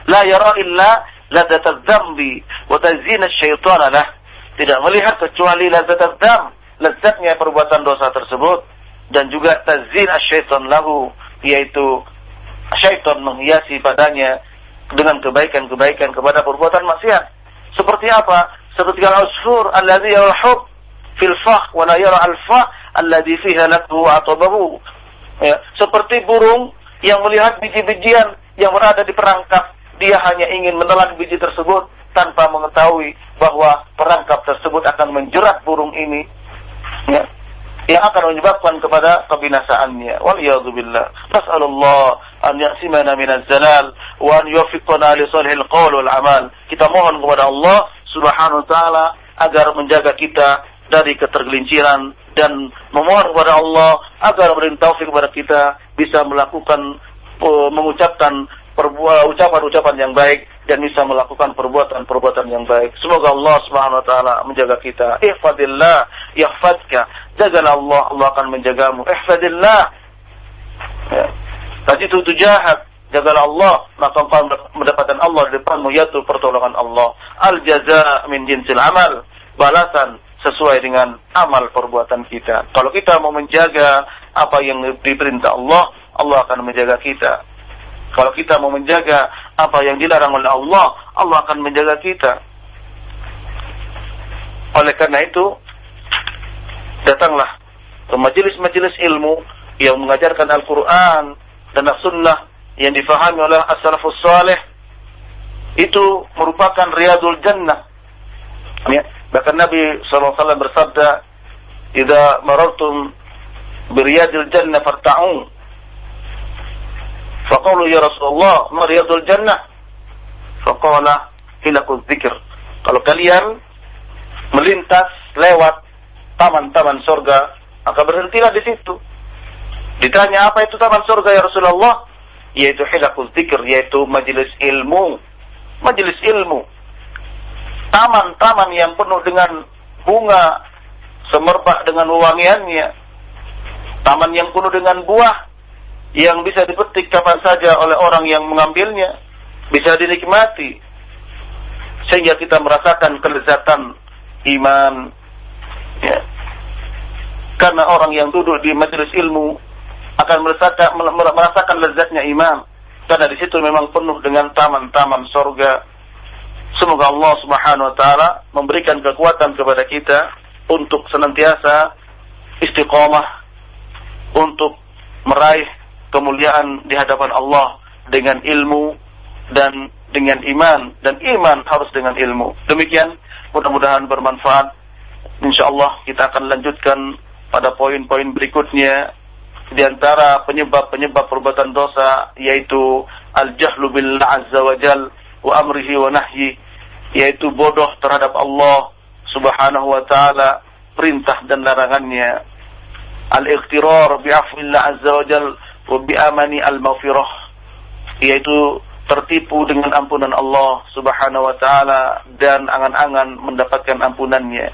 La yara illa ladzat dzambi wa tazyin asy-syaitan lah tidak melihat kecuali lazat dam, lezatnya perbuatan dosa tersebut dan juga tazin asyaiton lahu yaitu syaitan menghiasi padanya dengan kebaikan-kebaikan kepada perbuatan maksiat. Seperti apa? Seperti al-usfur alladhi yalhub fil fah wa la yara al-fah alladhi fiha atabahu. Ya, seperti burung yang melihat biji-bijian yang berada di perangkap, dia hanya ingin menelan biji tersebut tanpa mengetahui bahwa perangkap tersebut akan menjerat burung ini ya, yang akan menyebabkan kepada kebinasaannya. Waliyadzubillah. Nas'alullah an yaqsimana minaz zalal wa an yuwaffiqana li salihil qaul wal amal. Kita mohon kepada Allah Subhanahu wa taala agar menjaga kita dari ketergelinciran dan memohon kepada Allah agar beri kepada kita bisa melakukan uh, mengucapkan ucapan-ucapan yang baik dan bisa melakukan perbuatan-perbuatan yang baik. Semoga Allah Subhanahu wa taala menjaga kita. Ihfadillah yahfadka. Jagalah Allah, Allah akan menjagamu. Ihfadillah. Ya. Tadi itu jahat. Jagalah Allah, maka engkau mendapatkan Allah di depanmu yaitu pertolongan Allah. Al jaza min jinsil amal. Balasan sesuai dengan amal perbuatan kita. Kalau kita mau menjaga apa yang diperintah Allah, Allah akan menjaga kita. Kalau kita mau menjaga apa yang dilarang oleh Allah, Allah akan menjaga kita. Oleh karena itu, datanglah ke majelis-majelis ilmu yang mengajarkan Al-Quran dan As-Sunnah yang difahami oleh As-Salafus Saleh itu merupakan riyadul jannah. Ya. Bahkan Nabi SAW bersabda, "Idza marartum biriyadil jannah farta'un." Faqalu ya Rasulullah, "Ma riyadul jannah?" Faqala, "Hilakul dzikr." Kalau kalian melintas lewat taman-taman surga, maka berhentilah di situ. Ditanya apa itu taman surga ya Rasulullah? Yaitu hilakul dzikr, yaitu majelis ilmu. Majelis ilmu taman-taman yang penuh dengan bunga semerbak dengan wewangiannya, taman yang penuh dengan buah yang bisa dipetik kapan saja oleh orang yang mengambilnya, bisa dinikmati sehingga kita merasakan kelezatan iman. Ya. Karena orang yang duduk di majelis ilmu akan merasakan merasakan lezatnya iman. Karena di situ memang penuh dengan taman-taman sorga Semoga Allah Subhanahu wa taala memberikan kekuatan kepada kita untuk senantiasa istiqomah untuk meraih kemuliaan di hadapan Allah dengan ilmu dan dengan iman dan iman harus dengan ilmu. Demikian mudah-mudahan bermanfaat. Insyaallah kita akan lanjutkan pada poin-poin berikutnya di antara penyebab-penyebab perbuatan dosa yaitu al-jahlu billah azza wa jal wa amrihi wa nahyi yaitu bodoh terhadap Allah Subhanahu wa taala, perintah dan larangannya. Al-iqtirar bi afwillah azza wa jal wa bi amani al-maghfirah yaitu tertipu dengan ampunan Allah Subhanahu wa taala dan angan-angan mendapatkan ampunannya.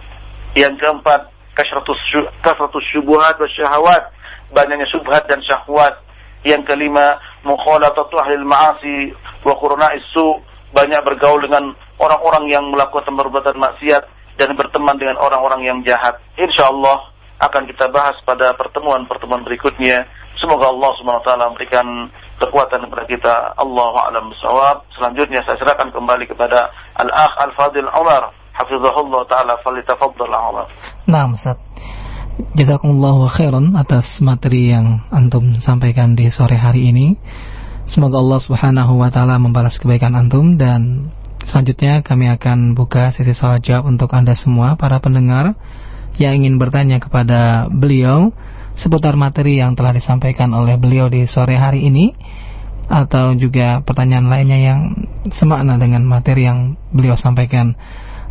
Yang keempat, kasratus kasratus syubhat wa syahawat, banyaknya syubhat dan syahwat. Yang kelima, mukhalatatu ahli ma'asi wa qurna'is su, banyak bergaul dengan orang-orang yang melakukan perbuatan maksiat dan berteman dengan orang-orang yang jahat. Insya Allah akan kita bahas pada pertemuan-pertemuan berikutnya. Semoga Allah SWT memberikan kekuatan kepada kita. Allah a'lam bishawab. Selanjutnya saya serahkan kembali kepada Al-Akh Al-Fadil Umar. Hafizahullah Ta'ala falitafadhal Umar. Nah, Ustaz. Jazakumullah khairan atas materi yang antum sampaikan di sore hari ini. Semoga Allah Subhanahu wa taala membalas kebaikan antum dan Selanjutnya kami akan buka sesi soal jawab untuk Anda semua para pendengar yang ingin bertanya kepada beliau seputar materi yang telah disampaikan oleh beliau di sore hari ini atau juga pertanyaan lainnya yang semakna dengan materi yang beliau sampaikan.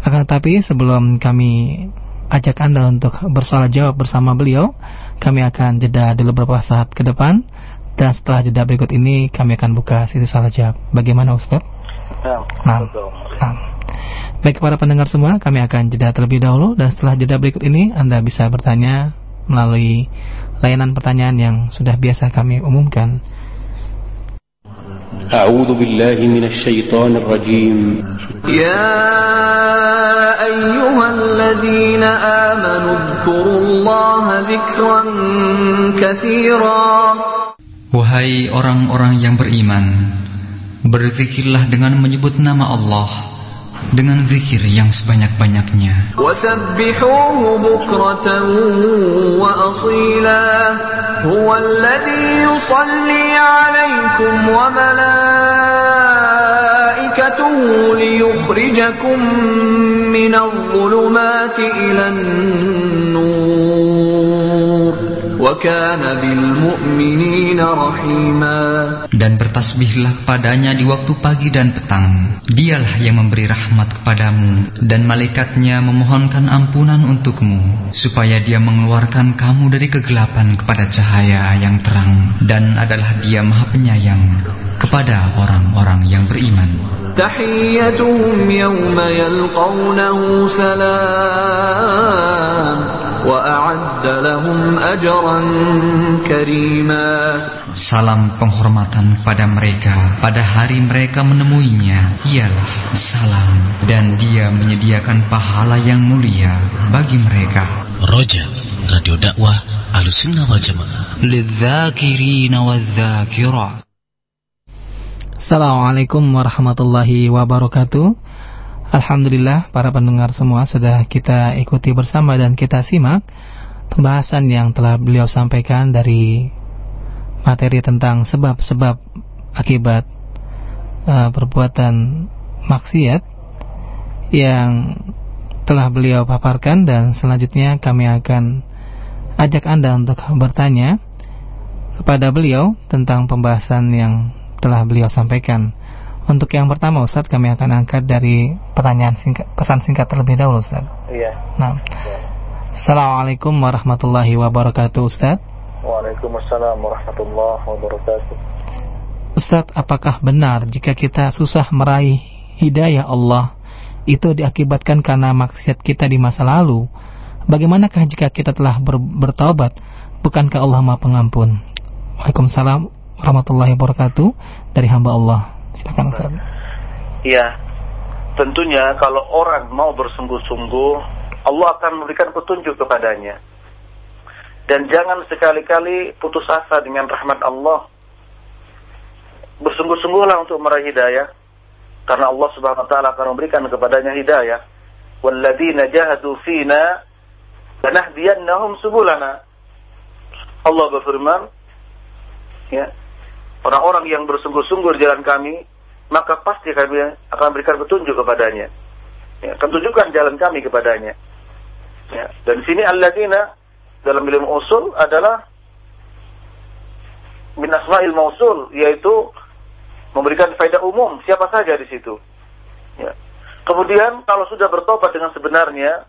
Akan tetapi sebelum kami ajak Anda untuk bersoal jawab bersama beliau, kami akan jeda dulu beberapa saat ke depan dan setelah jeda berikut ini kami akan buka sesi soal jawab. Bagaimana Ustaz? Nah, nah. Baik para pendengar semua, kami akan jeda terlebih dahulu dan setelah jeda berikut ini Anda bisa bertanya melalui layanan pertanyaan yang sudah biasa kami umumkan. أعوذ بالله من الشيطان الرجيم يا أيها الذين آمنوا اذكروا الله ذكرا كثيرا Wahai orang-orang yang beriman, Berzikirlah dengan menyebut nama Allah dengan zikir yang sebanyak-banyaknya. Wasabbihuhu bukratan wa asila. Huwa alladhi yusalli alaikum wa malaikatuhu liyukhrijakum min al-zulumati Dan bertasbihlah kepadanya di waktu pagi dan petang. Dialah yang memberi rahmat kepadamu dan malaikatnya memohonkan ampunan untukmu supaya dia mengeluarkan kamu dari kegelapan kepada cahaya yang terang dan adalah dia maha penyayang kepada orang-orang yang beriman. تحيتهم يوم يلقونه سلام Salam penghormatan pada mereka pada hari mereka menemuinya ialah salam dan dia menyediakan pahala yang mulia bagi mereka. Roja Radio Dakwah Al-Sinna wa Lidzakirina. Assalamualaikum warahmatullahi wabarakatuh. Alhamdulillah para pendengar semua sudah kita ikuti bersama dan kita simak Pembahasan yang telah beliau sampaikan dari materi tentang sebab-sebab akibat uh, perbuatan maksiat Yang telah beliau paparkan dan selanjutnya kami akan ajak Anda untuk bertanya kepada beliau tentang pembahasan yang telah beliau sampaikan. Untuk yang pertama Ustaz kami akan angkat dari pertanyaan singkat, pesan singkat terlebih dahulu Ustaz. Iya. Nah. Assalamualaikum warahmatullahi wabarakatuh Ustaz. Waalaikumsalam warahmatullahi wabarakatuh. Ustaz, apakah benar jika kita susah meraih hidayah Allah itu diakibatkan karena maksiat kita di masa lalu? Bagaimanakah jika kita telah ber bertaubat? Bukankah Allah Maha Pengampun? Waalaikumsalam warahmatullahi wabarakatuh dari hamba Allah. Silakan Ustaz. Iya. Tentunya kalau orang mau bersungguh-sungguh, Allah akan memberikan petunjuk kepadanya. Dan jangan sekali-kali putus asa dengan rahmat Allah. Bersungguh-sungguhlah untuk meraih hidayah. Karena Allah subhanahu wa ta'ala akan memberikan kepadanya hidayah. Walladzina jahadu fina lanahdiyannahum subulana. Allah berfirman, ya, orang-orang yang bersungguh-sungguh jalan kami, maka pasti kami akan berikan petunjuk kepadanya. Ya, akan tunjukkan jalan kami kepadanya. Ya, dan di sini alladzina dalam ilmu usul adalah min asma'il mausul yaitu memberikan faedah umum siapa saja di situ. Ya. Kemudian kalau sudah bertobat dengan sebenarnya,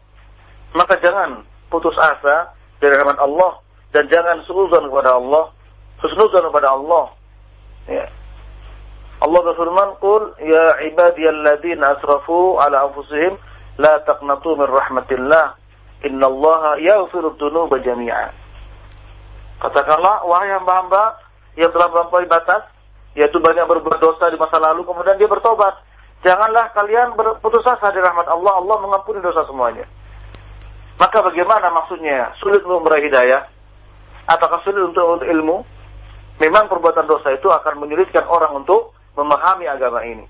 maka jangan putus asa dari rahmat Allah dan jangan suudzon kepada Allah, husnudzon kepada Allah. Ya. Allah berfirman, "Qul ya ibadiyalladzina asrafu ala anfusihim la taqnatu min rahmatillah. Innallaha yaghfiru dzunuba jami'a." Katakanlah, wahai hamba-hamba yang telah melampaui batas, yaitu banyak berbuat dosa di masa lalu, kemudian dia bertobat. Janganlah kalian berputus asa dari rahmat Allah, Allah mengampuni dosa semuanya. Maka bagaimana maksudnya? Sulit untuk meraih hidayah? Apakah sulit untuk, ilmu? Memang perbuatan dosa itu akan menyulitkan orang untuk memahami agama ini.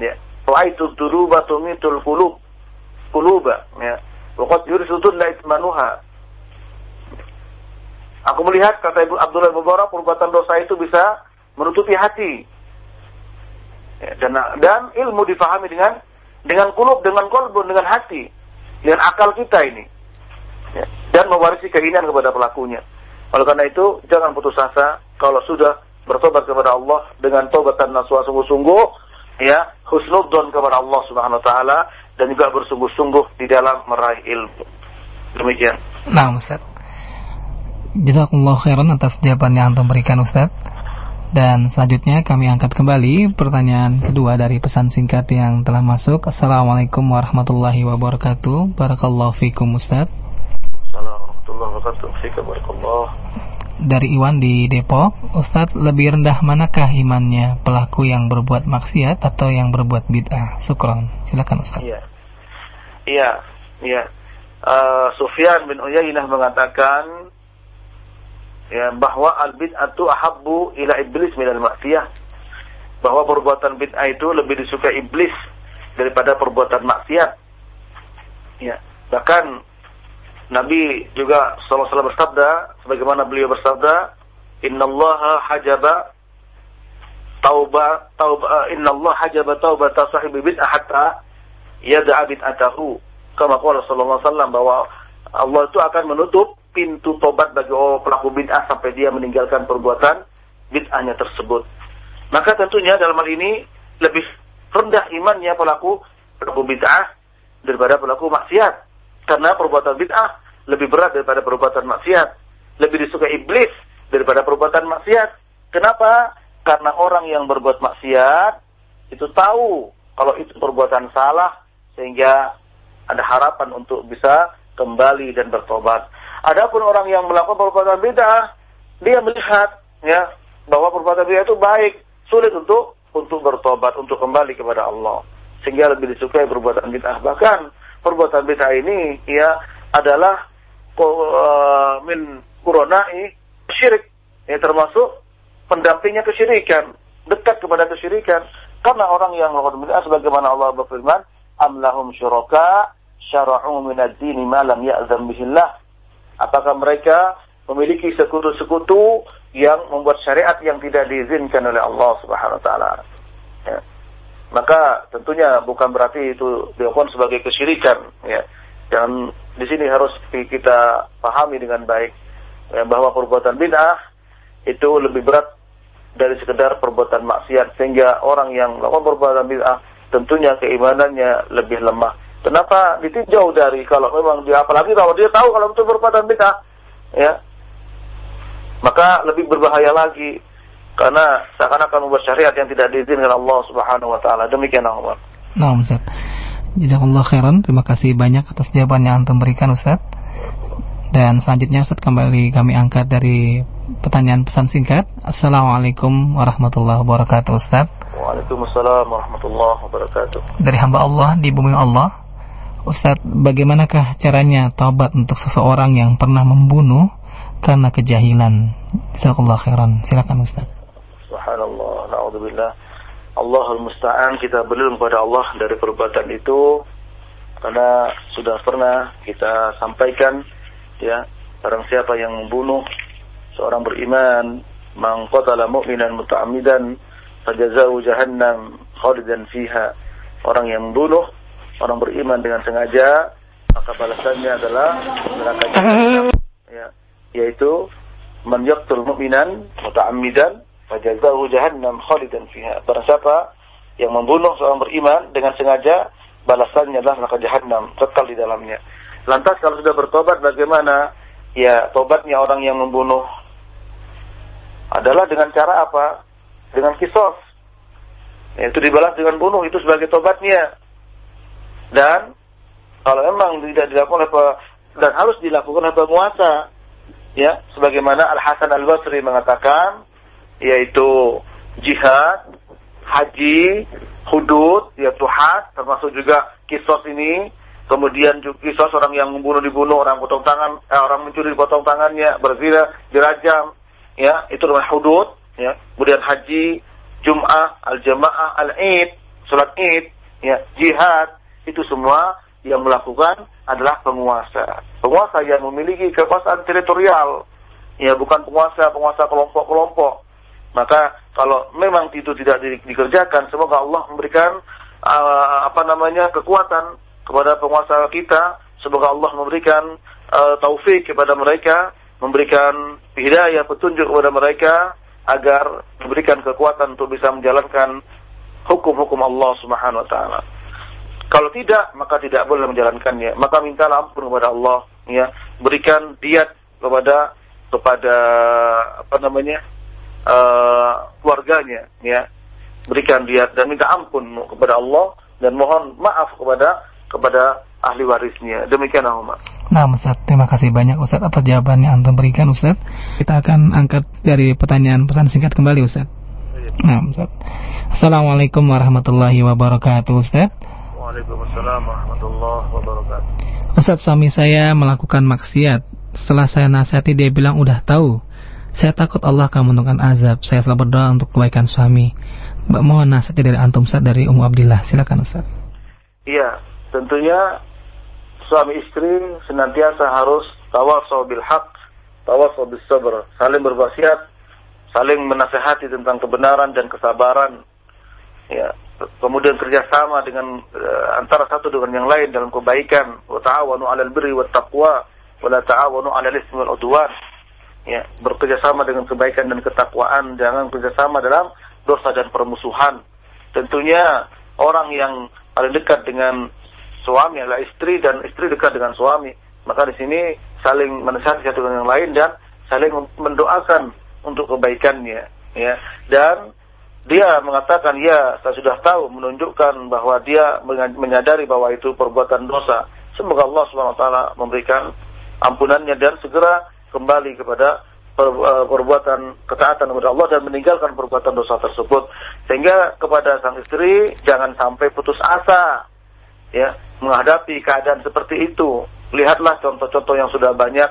Ya. Wa'aitu duruba tumitul kulub. Kuluba. Ya. Waqad yurisutun la itmanuha. Aku melihat, kata Ibu Abdullah Mubarak, perbuatan dosa itu bisa menutupi hati. Ya, dan, dan ilmu difahami dengan dengan kulub, dengan kolbun, dengan hati. Dengan akal kita ini. Ya, dan mewarisi kehinaan kepada pelakunya. Oleh karena itu, jangan putus asa kalau sudah bertobat kepada Allah dengan tobatan nasuha sungguh-sungguh, ya, husnudzon kepada Allah Subhanahu wa taala dan juga bersungguh-sungguh di dalam meraih ilmu. Demikian. Nah, Ustaz. Jazakumullah khairan atas jawaban yang Antum berikan Ustaz. Dan selanjutnya kami angkat kembali pertanyaan kedua dari pesan singkat yang telah masuk. Assalamualaikum warahmatullahi wabarakatuh. Barakallahu fikum Ustaz. Assalamualaikum Dari Iwan di Depok, Ustadz lebih rendah manakah imannya pelaku yang berbuat maksiat atau yang berbuat bid'ah? Sukron. Silakan Ustadz. Iya. Iya, iya. Uh, Sufyan bin Uyainah mengatakan ya bahwa al bid'atu ahabbu ila iblis minal maksiyah. Bahwa perbuatan bid'ah itu lebih disukai iblis daripada perbuatan maksiat. Ya, bahkan Nabi juga SAW bersabda, sebagaimana beliau bersabda, Inna Allah hajaba tauba tauba Inna Allah hajaba tauba sahibi bid'ah hatta yada'a bid'atahu. Kama qala sallallahu alaihi wasallam bahwa Allah itu akan menutup pintu tobat bagi pelaku bid'ah sampai dia meninggalkan perbuatan bid'ahnya tersebut. Maka tentunya dalam hal ini lebih rendah imannya pelaku pelaku bid'ah daripada pelaku maksiat. Karena perbuatan bid'ah lebih berat daripada perbuatan maksiat. Lebih disukai iblis daripada perbuatan maksiat. Kenapa? Karena orang yang berbuat maksiat itu tahu kalau itu perbuatan salah sehingga ada harapan untuk bisa kembali dan bertobat. Adapun orang yang melakukan perbuatan bid'ah, dia melihat ya bahwa perbuatan bid'ah itu baik, sulit untuk untuk bertobat, untuk kembali kepada Allah. Sehingga lebih disukai perbuatan bid'ah. Bahkan perbuatan bid'ah ini ya adalah uh, min kuronai syirik. Ya, termasuk pendampingnya kesyirikan. Dekat kepada kesyirikan. Karena orang yang melakukan bid'ah sebagaimana Allah berfirman, Am lahum syuraka syara'u minad dini ma lam ya'zam bihillah. Apakah mereka memiliki sekutu-sekutu yang membuat syariat yang tidak diizinkan oleh Allah Subhanahu wa taala. Ya. Maka tentunya bukan berarti itu dilakukan sebagai kesyirikan ya. Dan di sini harus kita pahami dengan baik ya, bahwa perbuatan bid'ah itu lebih berat dari sekedar perbuatan maksiat sehingga orang yang melakukan perbuatan bid'ah tentunya keimanannya lebih lemah. Kenapa ditinjau dari kalau memang dia apalagi kalau dia tahu kalau itu perbuatan bid'ah ya maka lebih berbahaya lagi karena seakan-akan membuat syariat yang tidak diizinkan Allah Subhanahu wa taala. Demikian Allah. Nah, Ustaz. Jazakallah khairan. Terima kasih banyak atas jawaban yang antum berikan Ustaz. Dan selanjutnya Ustaz kembali kami angkat dari pertanyaan pesan singkat. Assalamualaikum warahmatullahi wabarakatuh Ustaz. Waalaikumsalam warahmatullahi wabarakatuh. Dari hamba Allah di bumi Allah. Ustaz, bagaimanakah caranya taubat untuk seseorang yang pernah membunuh karena kejahilan. Jazakallah khairan. Silakan Ustaz. Subhanallah, naudzubillah. Allahul musta'an kita berlindung kepada Allah dari perbuatan itu. Karena sudah pernah kita sampaikan ya barang siapa yang membunuh seorang beriman man qatala mu'minan muta'ammidan fajazau jahannam khalidan fiha. Orang yang membunuh orang beriman dengan sengaja maka balasannya adalah neraka ya yaitu man yaqtul mu'minan muta'ammidan fajazahu jahannam khalidan fiha. Barang siapa yang membunuh seorang beriman dengan sengaja, balasannya adalah neraka jahannam, kekal di dalamnya. Lantas kalau sudah bertobat bagaimana? Ya, tobatnya orang yang membunuh adalah dengan cara apa? Dengan kisos. Yaitu dibalas dengan bunuh, itu sebagai tobatnya. Dan kalau memang tidak dilakukan oleh dan harus dilakukan oleh penguasa ya sebagaimana Al Hasan Al Basri mengatakan yaitu jihad, haji, hudud, yaitu had, termasuk juga kisos ini, kemudian juga kisos orang yang membunuh dibunuh, orang potong tangan, eh, orang mencuri dipotong tangannya, berzina dirajam, ya itu namanya hudud, ya kemudian haji, jum'ah, al-jamaah, al-id, salat id, ya jihad, itu semua yang melakukan adalah penguasa. Penguasa yang memiliki kekuasaan teritorial. Ya, bukan penguasa-penguasa kelompok-kelompok. Maka kalau memang itu tidak di, dikerjakan, semoga Allah memberikan uh, apa namanya kekuatan kepada penguasa kita. Semoga Allah memberikan uh, taufik kepada mereka, memberikan hidayah petunjuk kepada mereka agar memberikan kekuatan untuk bisa menjalankan hukum-hukum Allah Subhanahu wa taala. Kalau tidak, maka tidak boleh menjalankannya. Maka mintalah ampun kepada Allah, ya. Berikan diat kepada kepada apa namanya? Uh, keluarganya, ya. Berikan diat dan minta ampun kepada Allah dan mohon maaf kepada kepada ahli warisnya. Demikian Ahmad. Nah, Ustaz, terima kasih banyak Ustaz atas jawaban yang Antum berikan Ustaz. Kita akan angkat dari pertanyaan pesan singkat kembali Ustaz. Nah, Ustaz. Assalamualaikum warahmatullahi wabarakatuh Ustaz. Waalaikumsalam warahmatullahi wabarakatuh. Ustaz suami saya melakukan maksiat. Setelah saya nasihati dia bilang udah tahu. Saya takut Allah akan menentukan azab. Saya selalu berdoa untuk kebaikan suami. Mbak mohon nasihat dari antum Ustaz dari Ummu Abdillah. Silakan Ustaz. Iya, tentunya suami istri senantiasa harus tawasau bil haq, tawasau bis sabr, saling berwasiat, saling menasehati tentang kebenaran dan kesabaran. Ya, kemudian kerjasama dengan uh, antara satu dengan yang lain dalam kebaikan wa ta'awanu 'alal birri wat taqwa wala ta'awanu 'alal ismi wal 'udwan. Ya, bekerjasama dengan kebaikan dan ketakwaan, jangan bekerjasama dalam dosa dan permusuhan. Tentunya orang yang paling dekat dengan suami adalah istri dan istri dekat dengan suami. Maka di sini saling menasihati satu dengan yang lain dan saling mendoakan untuk kebaikannya, ya. Dan dia mengatakan ya saya sudah tahu menunjukkan bahwa dia menyadari bahwa itu perbuatan dosa. Semoga Allah swt memberikan ampunannya dan segera kembali kepada eh, perbuatan ketaatan kepada Allah dan meninggalkan perbuatan dosa tersebut. Sehingga kepada sang istri jangan sampai putus asa ya menghadapi keadaan seperti itu. Lihatlah contoh-contoh yang sudah banyak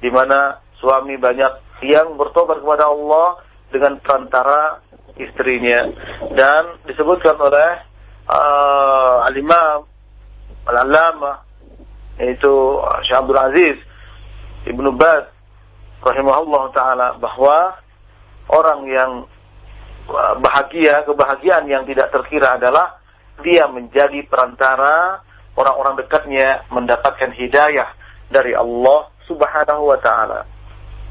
di mana suami banyak yang bertobat kepada Allah dengan perantara istrinya dan disebutkan oleh uh, al-Imam al-Allamah yaitu Syekh Aziz Ibnu Baz rahimahullah taala bahwa orang yang uh, bahagia kebahagiaan yang tidak terkira adalah dia menjadi perantara orang-orang dekatnya mendapatkan hidayah dari Allah Subhanahu wa taala.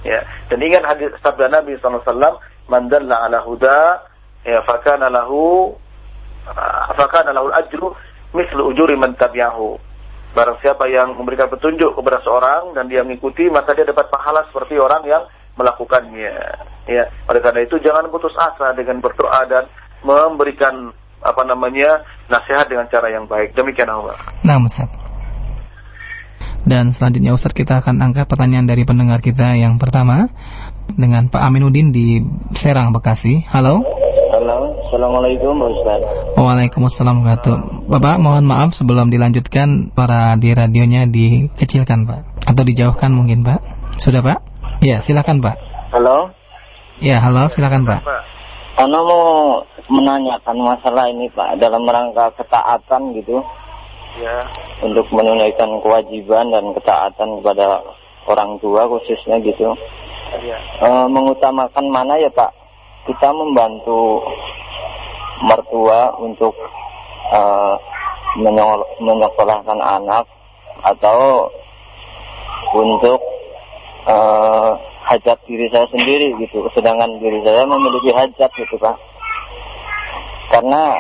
Ya, dan ingat hadis sabda Nabi sallallahu alaihi wasallam man dalla ala huda ya fakana lahu fakana lahu ajru mislu ujuri man tabi'ahu barang siapa yang memberikan petunjuk kepada seorang dan dia mengikuti maka dia dapat pahala seperti orang yang melakukannya. Ya oleh karena itu jangan putus asa dengan berdoa dan memberikan apa namanya nasihat dengan cara yang baik. Demikian Allah nah Ustaz. Dan selanjutnya Ustaz kita akan angkat pertanyaan dari pendengar kita. Yang pertama dengan Pak Aminuddin di Serang, Bekasi. Halo. Halo, Assalamualaikum Pak Ustaz. Waalaikumsalam warahmatullahi Bapak, mohon maaf sebelum dilanjutkan para di radionya dikecilkan Pak. Atau dijauhkan mungkin Pak. Sudah Pak? Ya, silakan Pak. Halo. Ya, halo, silakan Pak. Karena mau menanyakan masalah ini Pak dalam rangka ketaatan gitu. ya Untuk menunaikan kewajiban dan ketaatan kepada orang tua khususnya gitu. E, mengutamakan mana ya Pak? Kita membantu mertua untuk e, menyekolahkan anak atau untuk e, hajat diri saya sendiri gitu. Sedangkan diri saya memiliki hajat gitu Pak. Karena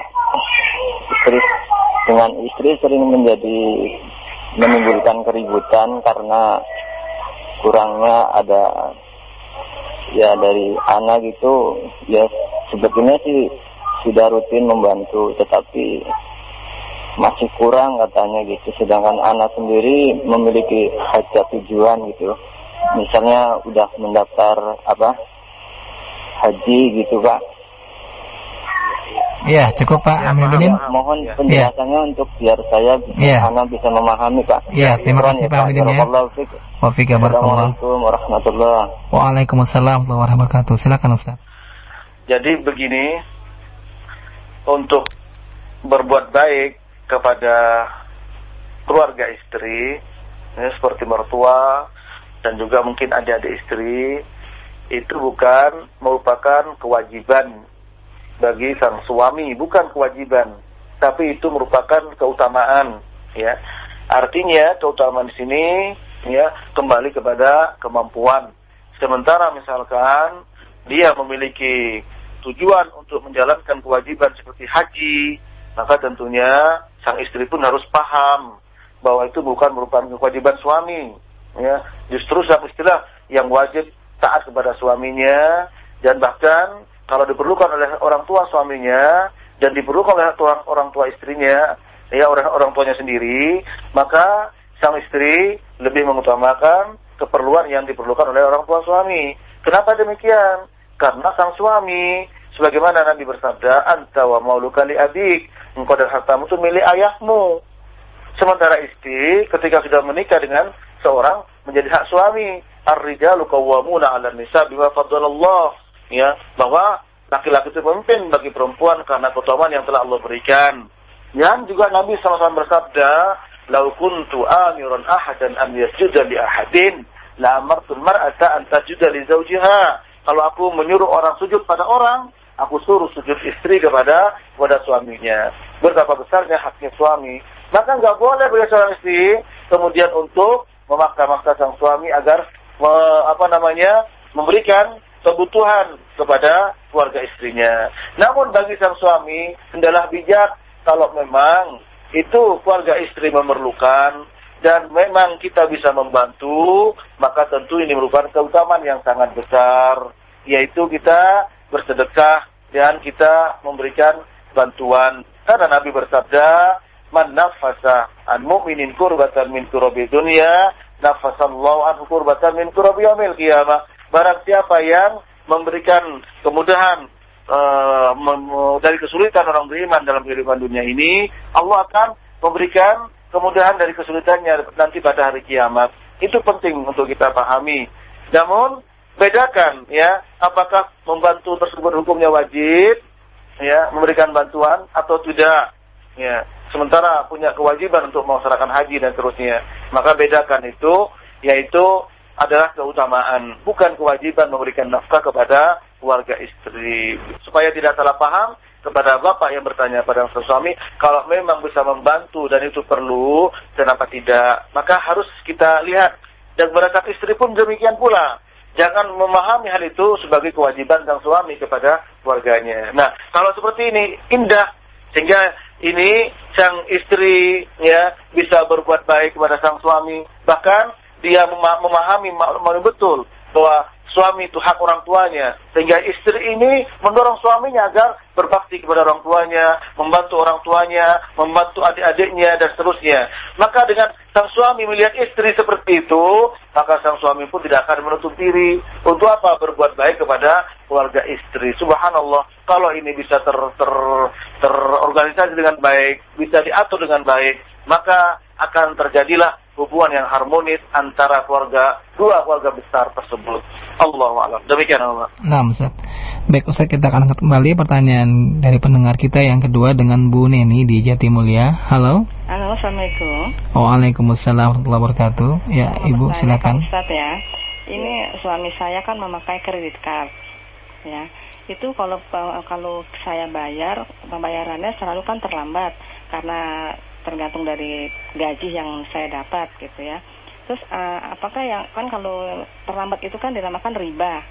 istri dengan istri sering menjadi menimbulkan keributan karena kurangnya ada ya dari anak gitu ya sebetulnya sih sudah rutin membantu tetapi masih kurang katanya gitu. Sedangkan anak sendiri memiliki hajat tujuan gitu. Misalnya udah mendaftar apa haji gitu pak Ya, cukup Pak Aminuddin. mohon penjelasannya untuk biar saya Iya. anak bisa memahami pak Ya, terima kasih, Pak Aminuddin, ya. Barakallahu fiik. Wa fika barakallah. Assalamualaikum warahmatullahi Waalaikumsalam warahmatullahi wabarakatuh. Silakan Ustaz. Jadi begini, untuk berbuat baik kepada keluarga istri, ya, seperti mertua dan juga mungkin adik-adik istri, itu bukan merupakan kewajiban bagi sang suami, bukan kewajiban, tapi itu merupakan keutamaan, ya. Artinya keutamaan di sini ya kembali kepada kemampuan. Sementara misalkan dia memiliki tujuan untuk menjalankan kewajiban seperti haji, maka tentunya sang istri pun harus paham bahwa itu bukan merupakan kewajiban suami. Ya, justru sang istri lah yang wajib taat kepada suaminya dan bahkan kalau diperlukan oleh orang tua suaminya dan diperlukan oleh orang, tua istrinya, ya orang orang tuanya sendiri, maka sang istri lebih mengutamakan keperluan yang diperlukan oleh orang tua suami. Kenapa demikian? Karena sang suami, sebagaimana Nabi bersabda, "Anta wa mauluka li abik." Engkau dan hartamu itu milik ayahmu. Sementara istri ketika sudah menikah dengan seorang menjadi hak suami. Ar-rijalu qawwamuna 'ala nisa. Ya, bahwa laki-laki itu pemimpin bagi perempuan karena keutamaan yang telah Allah berikan. Yang juga Nabi SAW bersabda, "Lau kuntu amiran ahadan an yasjuda li ahadin, la amartul mar'ata an tasjuda li zawjiha." Kalau aku menyuruh orang sujud pada orang, aku suruh sujud istri kepada kepada suaminya. Betapa besarnya haknya suami. Maka nggak boleh bagi seorang istri kemudian untuk memaksa-maksa sang suami agar me- apa namanya memberikan kebutuhan kepada keluarga istrinya. Namun bagi sang suami hendaklah bijak kalau memang itu keluarga istri memerlukan dan memang kita bisa membantu, maka tentu ini merupakan keutamaan yang sangat besar, yaitu kita bersedekah dan kita memberikan bantuan. Karena Nabi bersabda, "Man nafasa an mu'minin kurbatan min kurabi dunya, nafasallahu anhu kurbatan min kurabi yaumil qiyamah." Barang siapa yang memberikan kemudahan mem- dari kesulitan orang beriman dalam kehidupan dunia ini, Allah akan memberikan kemudahan dari kesulitannya nanti pada hari kiamat. Itu penting untuk kita pahami. Namun bedakan ya, apakah membantu tersebut hukumnya wajib, ya, memberikan bantuan atau tidak. Ya, sementara punya kewajiban untuk melaksanakan haji dan seterusnya. Maka bedakan itu yaitu adalah keutamaan, bukan kewajiban memberikan nafkah kepada keluarga istri. Supaya tidak salah paham kepada bapak yang bertanya pada suami, kalau memang bisa membantu dan itu perlu, kenapa tidak? Maka harus kita lihat dan kepada istri pun demikian pula. Jangan memahami hal itu sebagai kewajiban sang suami kepada keluarganya. Nah, kalau seperti ini indah sehingga ini sang istri ya bisa berbuat baik kepada sang suami, bahkan dia mema- memahami memahami betul bahwa suami itu hak orang tuanya sehingga istri ini mendorong suaminya agar berbakti kepada orang tuanya, membantu orang tuanya, membantu adik-adiknya dan seterusnya. Maka dengan sang suami melihat istri seperti itu, maka sang suami pun tidak akan menutup diri untuk apa berbuat baik kepada keluarga istri. Subhanallah, kalau ini bisa ter, ter, terorganisasi dengan baik, bisa diatur dengan baik, maka akan terjadilah hubungan yang harmonis antara keluarga dua keluarga besar tersebut. Allahu a'lam. Demikian Allah. Nah, Ustaz. Baik, Ustaz kita akan angkat kembali pertanyaan dari pendengar kita yang kedua dengan Bu Neni di Jatimulya. Halo. Halo, Assalamualaikum. Waalaikumsalam warahmatullahi wabarakatuh. Ya, Nama Ibu silakan. Pak Ustadz ya. Ini suami saya kan memakai kredit card. Ya. Itu kalau kalau saya bayar, pembayarannya selalu kan terlambat karena tergantung dari gaji yang saya dapat gitu ya. Terus eh, apakah yang kan kalau terlambat itu kan dinamakan riba.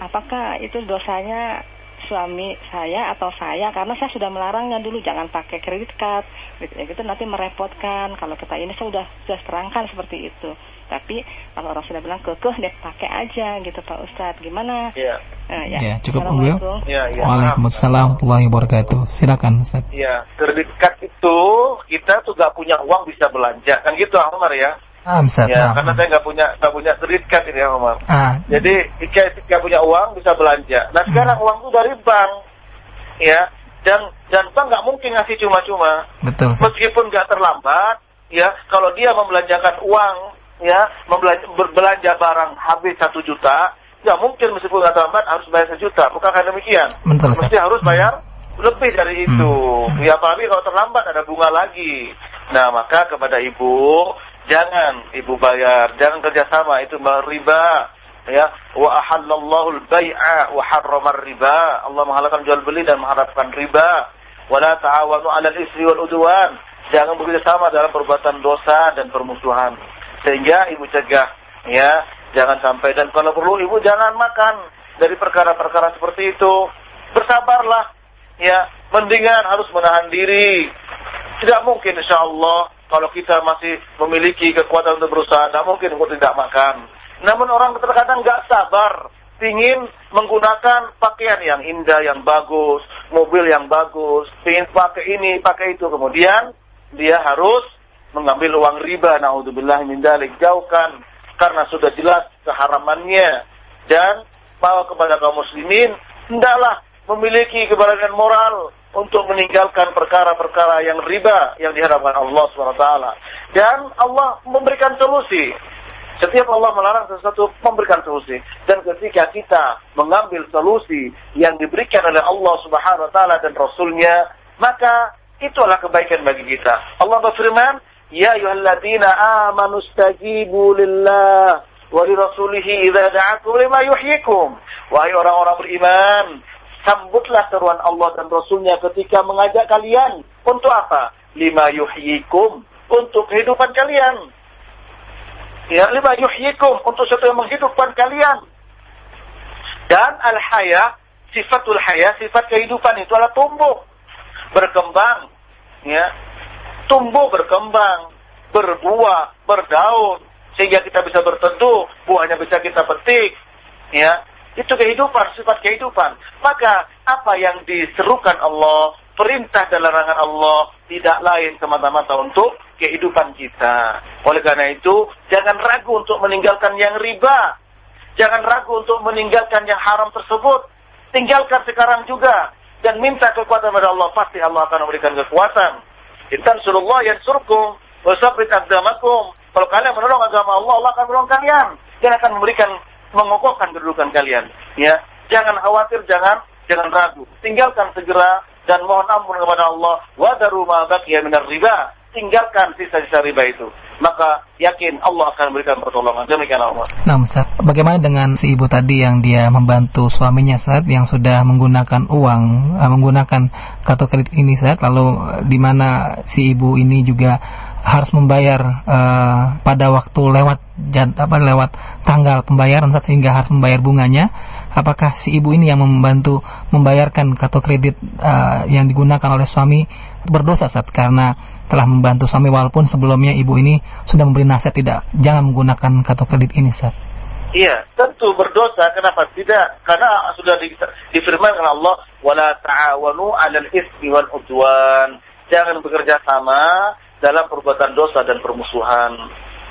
Apakah itu dosanya suami saya atau saya karena saya sudah melarangnya dulu jangan pakai kredit card gitu ya gitu nanti merepotkan kalau kita ini saya sudah sudah terangkan seperti itu tapi kalau orang sudah bilang kekeh deh pakai aja gitu Pak Ustadz gimana Iya. Eh, Ya, cukup Bu. ya. Assalamualaikum. Iya, iya. Waalaikumsalam warahmatullahi wabarakatuh. Silakan Ustaz. Iya, kredit card itu kita tuh gak punya uang bisa belanja kan gitu Ahmad ya. Ah, Ustaz. Ya, nah. karena saya nggak punya nggak punya kredit card ini Ahmad. Ah, Jadi jika nggak punya uang bisa belanja. Nah sekarang uang itu dari bank, ya. Dan dan bank nggak mungkin ngasih cuma-cuma. betul. Ustaz. Meskipun nggak terlambat, ya. Kalau dia membelanjakan uang, ya, membelanja, berbelanja barang habis satu juta, nggak mungkin meskipun nggak terlambat harus bayar sejuta. Bukankah demikian? Betul. Mesti harus bayar lebih dari itu. Hmm. Ya apalagi kalau terlambat ada bunga lagi. Nah maka kepada ibu jangan ibu bayar, jangan kerjasama itu riba. Ya, wa ahallallahu al-bai'a wa harrama riba. Allah menghalalkan jual beli dan mengharapkan riba. Wala ta'awanu 'alal isri wal udwan. Jangan bekerja sama dalam perbuatan dosa dan permusuhan. Sehingga ibu cegah, ya, jangan sampai dan kalau perlu ibu jangan makan dari perkara-perkara seperti itu. Bersabarlah, ya, mendingan harus menahan diri. Tidak mungkin insya Allah kalau kita masih memiliki kekuatan untuk berusaha, tidak mungkin untuk tidak makan. Namun orang terkadang nggak sabar, ingin menggunakan pakaian yang indah, yang bagus, mobil yang bagus, ingin pakai ini, pakai itu, kemudian dia harus mengambil uang riba, naudzubillah min dzalik, jauhkan karena sudah jelas keharamannya dan bahwa kepada kaum muslimin hendaklah memiliki keberanian moral untuk meninggalkan perkara-perkara yang riba yang diharapkan Allah SWT. Dan Allah memberikan solusi. Setiap Allah melarang sesuatu memberikan solusi. Dan ketika kita mengambil solusi yang diberikan oleh Allah Subhanahu wa taala dan Rasulnya, maka itulah kebaikan bagi kita. Allah berfirman, "Ya ayyuhalladzina amanu stajibu lillah wa lirasulihi idza da'akum lima yuhyikum." Wahai orang-orang beriman, sambutlah seruan Allah dan Rasulnya ketika mengajak kalian untuk apa? Lima yuhyikum untuk kehidupan kalian. Ya, lima yuhyikum untuk sesuatu yang menghidupkan kalian. Dan al-haya, sifatul haya, sifat kehidupan itu adalah tumbuh, berkembang, ya. Tumbuh berkembang, berbuah, berdaun, sehingga kita bisa berteduh, buahnya bisa kita petik, ya. Itu kehidupan, sifat kehidupan. Maka apa yang diserukan Allah, perintah dan larangan Allah tidak lain semata-mata untuk kehidupan kita. Oleh karena itu, jangan ragu untuk meninggalkan yang riba. Jangan ragu untuk meninggalkan yang haram tersebut. Tinggalkan sekarang juga. Dan minta kekuatan pada Allah. Pasti Allah akan memberikan kekuatan. Intan surullah yang surkum. Wasabrit abdamakum. Kalau kalian menolong agama Allah, Allah akan menolong kalian. Dan akan memberikan mengokohkan kedudukan kalian. Ya, jangan khawatir, jangan jangan ragu. Tinggalkan segera dan mohon ampun kepada Allah. Wa daru minar riba. Tinggalkan sisa-sisa riba itu. Maka yakin Allah akan memberikan pertolongan. Demikian Allah. Nah, Ustaz, bagaimana dengan si ibu tadi yang dia membantu suaminya saat yang sudah menggunakan uang, uh, menggunakan kartu kredit ini saat lalu di mana si ibu ini juga harus membayar uh, pada waktu lewat jad, apa lewat tanggal pembayaran sehingga harus membayar bunganya apakah si ibu ini yang membantu membayarkan kartu kredit uh, yang digunakan oleh suami berdosa saat karena telah membantu suami walaupun sebelumnya ibu ini sudah memberi nasihat tidak jangan menggunakan kartu kredit ini saat Iya, tentu berdosa. Kenapa tidak? Karena sudah di, difirmankan Allah, "Wala ta'awanu 'alal ismi wal udwan." Jangan bekerja sama dalam perbuatan dosa dan permusuhan.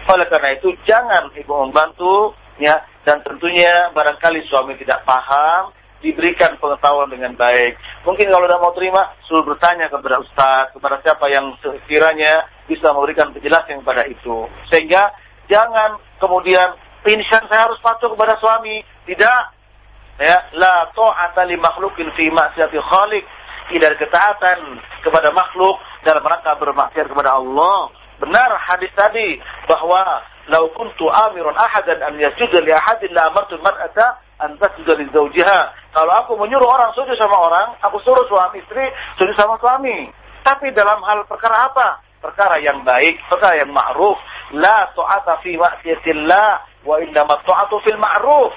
Oleh karena itu, jangan ibu membantu, ya, dan tentunya barangkali suami tidak paham, diberikan pengetahuan dengan baik. Mungkin kalau tidak mau terima, suruh bertanya kepada ustaz, kepada siapa yang sekiranya bisa memberikan penjelasan kepada itu. Sehingga jangan kemudian pingsan saya harus patuh kepada suami. Tidak. Ya, la ta'ata li makhlukin fi maksiati khaliq. Tidak ketaatan kepada makhluk dalam rangka bermaksiat kepada Allah. Benar hadis tadi bahwa lau kuntu amirun ahadan an yasjuda li ahadin la amartu mar'ata an tasjuda li zawjiha. Kalau aku menyuruh orang sujud sama orang, aku suruh suami istri sujud sama suami. Tapi dalam hal perkara apa? Perkara yang baik, perkara yang ma'ruf. La ta'ata fi maksiatillah wa innama ta'atu fil ma'ruf.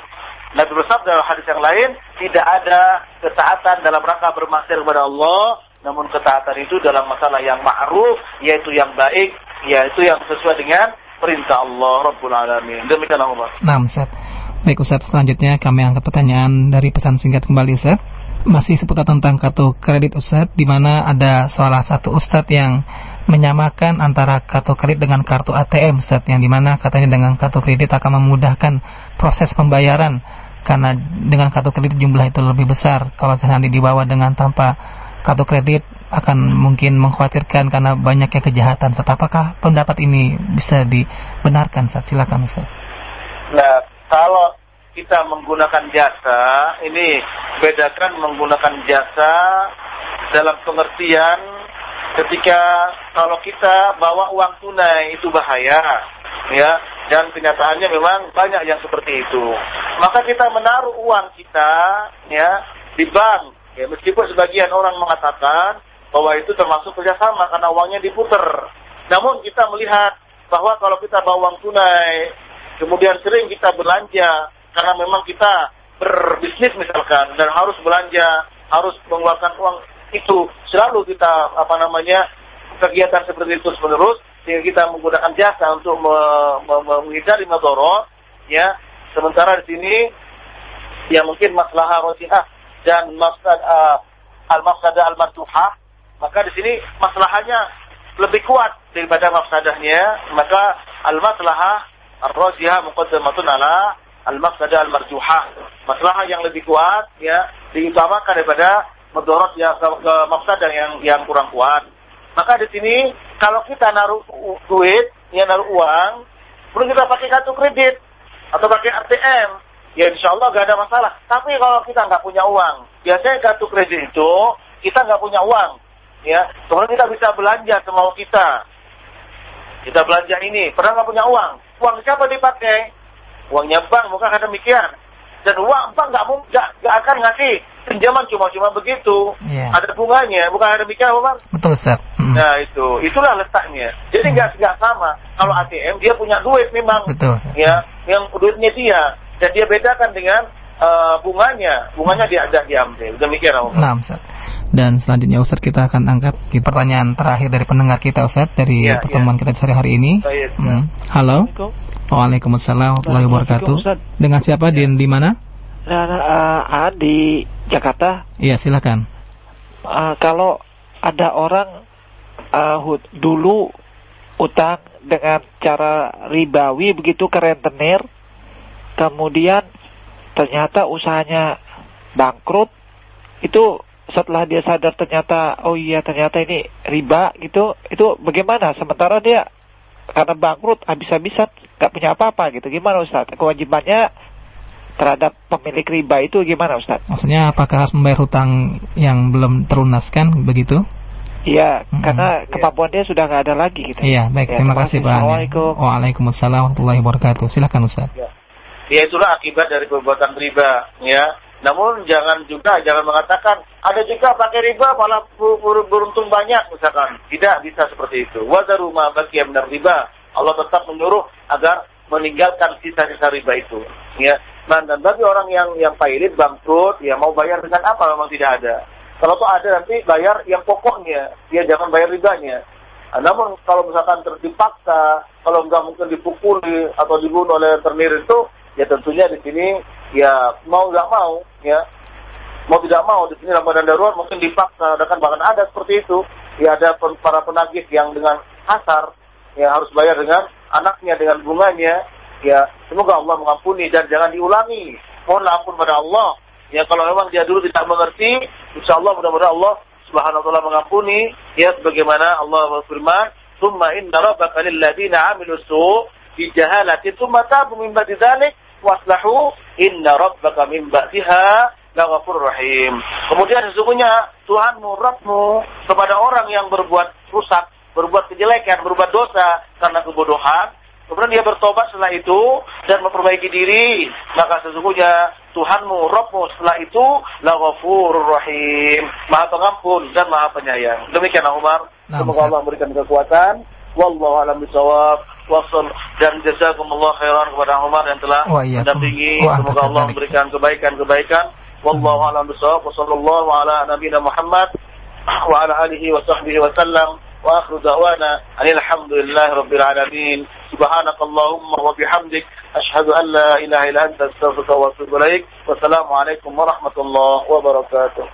Nabi bersabda dalam hadis yang lain, tidak ada ketaatan dalam rangka bermaksiat kepada Allah, namun ketaatan itu dalam masalah yang ma'ruf, yaitu yang baik, yaitu yang sesuai dengan perintah Allah Rabbul Alamin. Demikian Allah. Nah, Ustaz. Baik Ustaz, selanjutnya kami angkat pertanyaan dari pesan singkat kembali Ustaz. Masih seputar tentang kartu kredit Ustaz, di mana ada salah satu Ustaz yang menyamakan antara kartu kredit dengan kartu ATM Ustaz, yang di mana katanya dengan kartu kredit akan memudahkan proses pembayaran karena dengan kartu kredit jumlah itu lebih besar kalau nanti dibawa dengan tanpa kartu kredit akan mungkin mengkhawatirkan karena banyaknya kejahatan. Ustaz, apakah pendapat ini bisa dibenarkan? Ustaz, silakan Ustaz. Nah, kalau kita menggunakan jasa, ini bedakan menggunakan jasa dalam pengertian ketika kalau kita bawa uang tunai itu bahaya, ya. Dan kenyataannya memang banyak yang seperti itu. Maka kita menaruh uang kita, ya, di bank. Ya, meskipun sebagian orang mengatakan bahwa itu termasuk kerjasama karena uangnya diputer. Namun kita melihat bahwa kalau kita bawa uang tunai, kemudian sering kita belanja karena memang kita berbisnis misalkan dan harus belanja, harus mengeluarkan uang itu selalu kita apa namanya kegiatan seperti itu menerus sehingga kita menggunakan jasa untuk me, me, me, menghindari madorot ya sementara di sini yang mungkin masalah rosiah dan maksud uh, al mafsadah al martuhah maka di sini masalahnya lebih kuat daripada mafsadahnya. Maka al maslahah ar rojihah muqaddamatun ala al mafsadah al marjuhah masalah yang lebih kuat ya diutamakan daripada mendorot ya ke, ke mafsadah yang yang kurang kuat. Maka di sini kalau kita naruh duit ya naruh uang perlu kita pakai kartu kredit atau pakai ATM ya insya Allah gak ada masalah tapi kalau kita nggak punya uang biasanya kartu kredit itu kita nggak punya uang ya kemudian kita bisa belanja semau kita kita belanja ini pernah nggak punya uang uang siapa dipakai uangnya bank bukan ada demikian dan uang bank nggak nggak nggak akan ngasih pinjaman cuma-cuma begitu. Iya. Ada bunganya, bukan ada demikian Bang? Betul Ustaz. Mm. Nah itu, itulah letaknya. Jadi nggak nggak sama. Kalau ATM dia punya duit memang, Betul. Ustaz. ya, yang duitnya dia dan dia bedakan dengan eh, bunganya, bunganya dia ada diambil. Demikian apa? Nah, Ustaz. Dan selanjutnya Ustaz kita akan angkat di pertanyaan terakhir dari pendengar kita Ustaz dari Iya, pertemuan kita di sore hari ini. Baik. Hmm. Halo. Waalaikumsalam warahmatullahi wabarakatuh. Dengan siapa di di mana? Nah, ah, di Jakarta, Iya, silakan. eh, kalau ada orang eh, hut- dulu utang dengan cara ribawi begitu ke rentenir, kemudian ternyata usahanya bangkrut, itu setelah dia sadar ternyata oh iya ternyata ini riba gitu, itu bagaimana? Sementara dia karena bangkrut habis-habisan nggak punya apa-apa gitu, gimana Ustaz? Kewajibannya terhadap pemilik riba itu gimana Ustaz? Maksudnya apakah harus membayar hutang yang belum terlunaskan begitu? Iya, Mm-mm. karena kemampuan dia sudah nggak ada lagi gitu. Iya, baik. Ya, terima kasih Pak. Waalaikumsalam warahmatullahi wabarakatuh. Silakan Ustaz. Ya itulah akibat dari perbuatan riba, ya. Namun jangan juga jangan mengatakan ada juga pakai riba malah ber- ber- beruntung banyak misalkan. Tidak bisa seperti itu. Wadaru ma baqiya minar riba. Allah tetap menyuruh agar meninggalkan sisa-sisa riba itu. Ya. Nah, dan bagi orang yang yang pailit bangkrut, ya mau bayar dengan apa memang tidak ada. Kalau tuh ada nanti bayar yang pokoknya, dia jangan bayar ribanya. Nah, namun kalau misalkan terdipaksa, kalau nggak mungkin dipukuli atau dibunuh oleh rentenir itu, ya tentunya di sini ya mau nggak mau ya. Mau tidak mau di sini Ramadan darurat mungkin dipaksa dan kan bahkan ada seperti itu. Ya ada para penagih yang dengan kasar ya harus bayar dengan anaknya dengan bunganya. Ya semoga Allah mengampuni dan jangan diulangi. Mohon ampun pada Allah. Ya kalau memang dia dulu tidak mengerti insya Allah mudah-mudahan Allah subhanahu wa ta'ala mengampuni. Ya sebagaimana Allah berfirman summa inna rabbaka lilladzina amilu su' bi jahalatin summa tabu min ba'di dzalik waslahu inna rabbaka min ba'diha laghafurur rahim. Kemudian sesungguhnya Tuhanmu, Rabbmu kepada orang yang berbuat rusak, berbuat kejelekan, berbuat dosa karena kebodohan, kemudian dia bertobat setelah itu dan memperbaiki diri, maka sesungguhnya Tuhanmu, Rabbmu setelah itu laghafurur rahim, Maha Pengampun dan Maha Penyayang. Demikianlah Umar. Nah, Semoga. Allah memberikan kekuatan. Wallahu a'lam bishawab. Wasal dan jazakumullah khairan kepada Umar yang telah mendampingi. Semoga Allah memberikan kebaikan-kebaikan. Wallahu a'lam bishawab. Wassallallahu ala nabiyina Muhammad wa ala alihi wa sahbihi wa sallam. Wa akhiru da'wana anil hamdulillahi rabbil alamin. Subhanakallahumma wa bihamdik asyhadu an la ilaha illa anta astaghfiruka wa atubu ilaik. Wassalamu alaikum warahmatullahi wabarakatuh.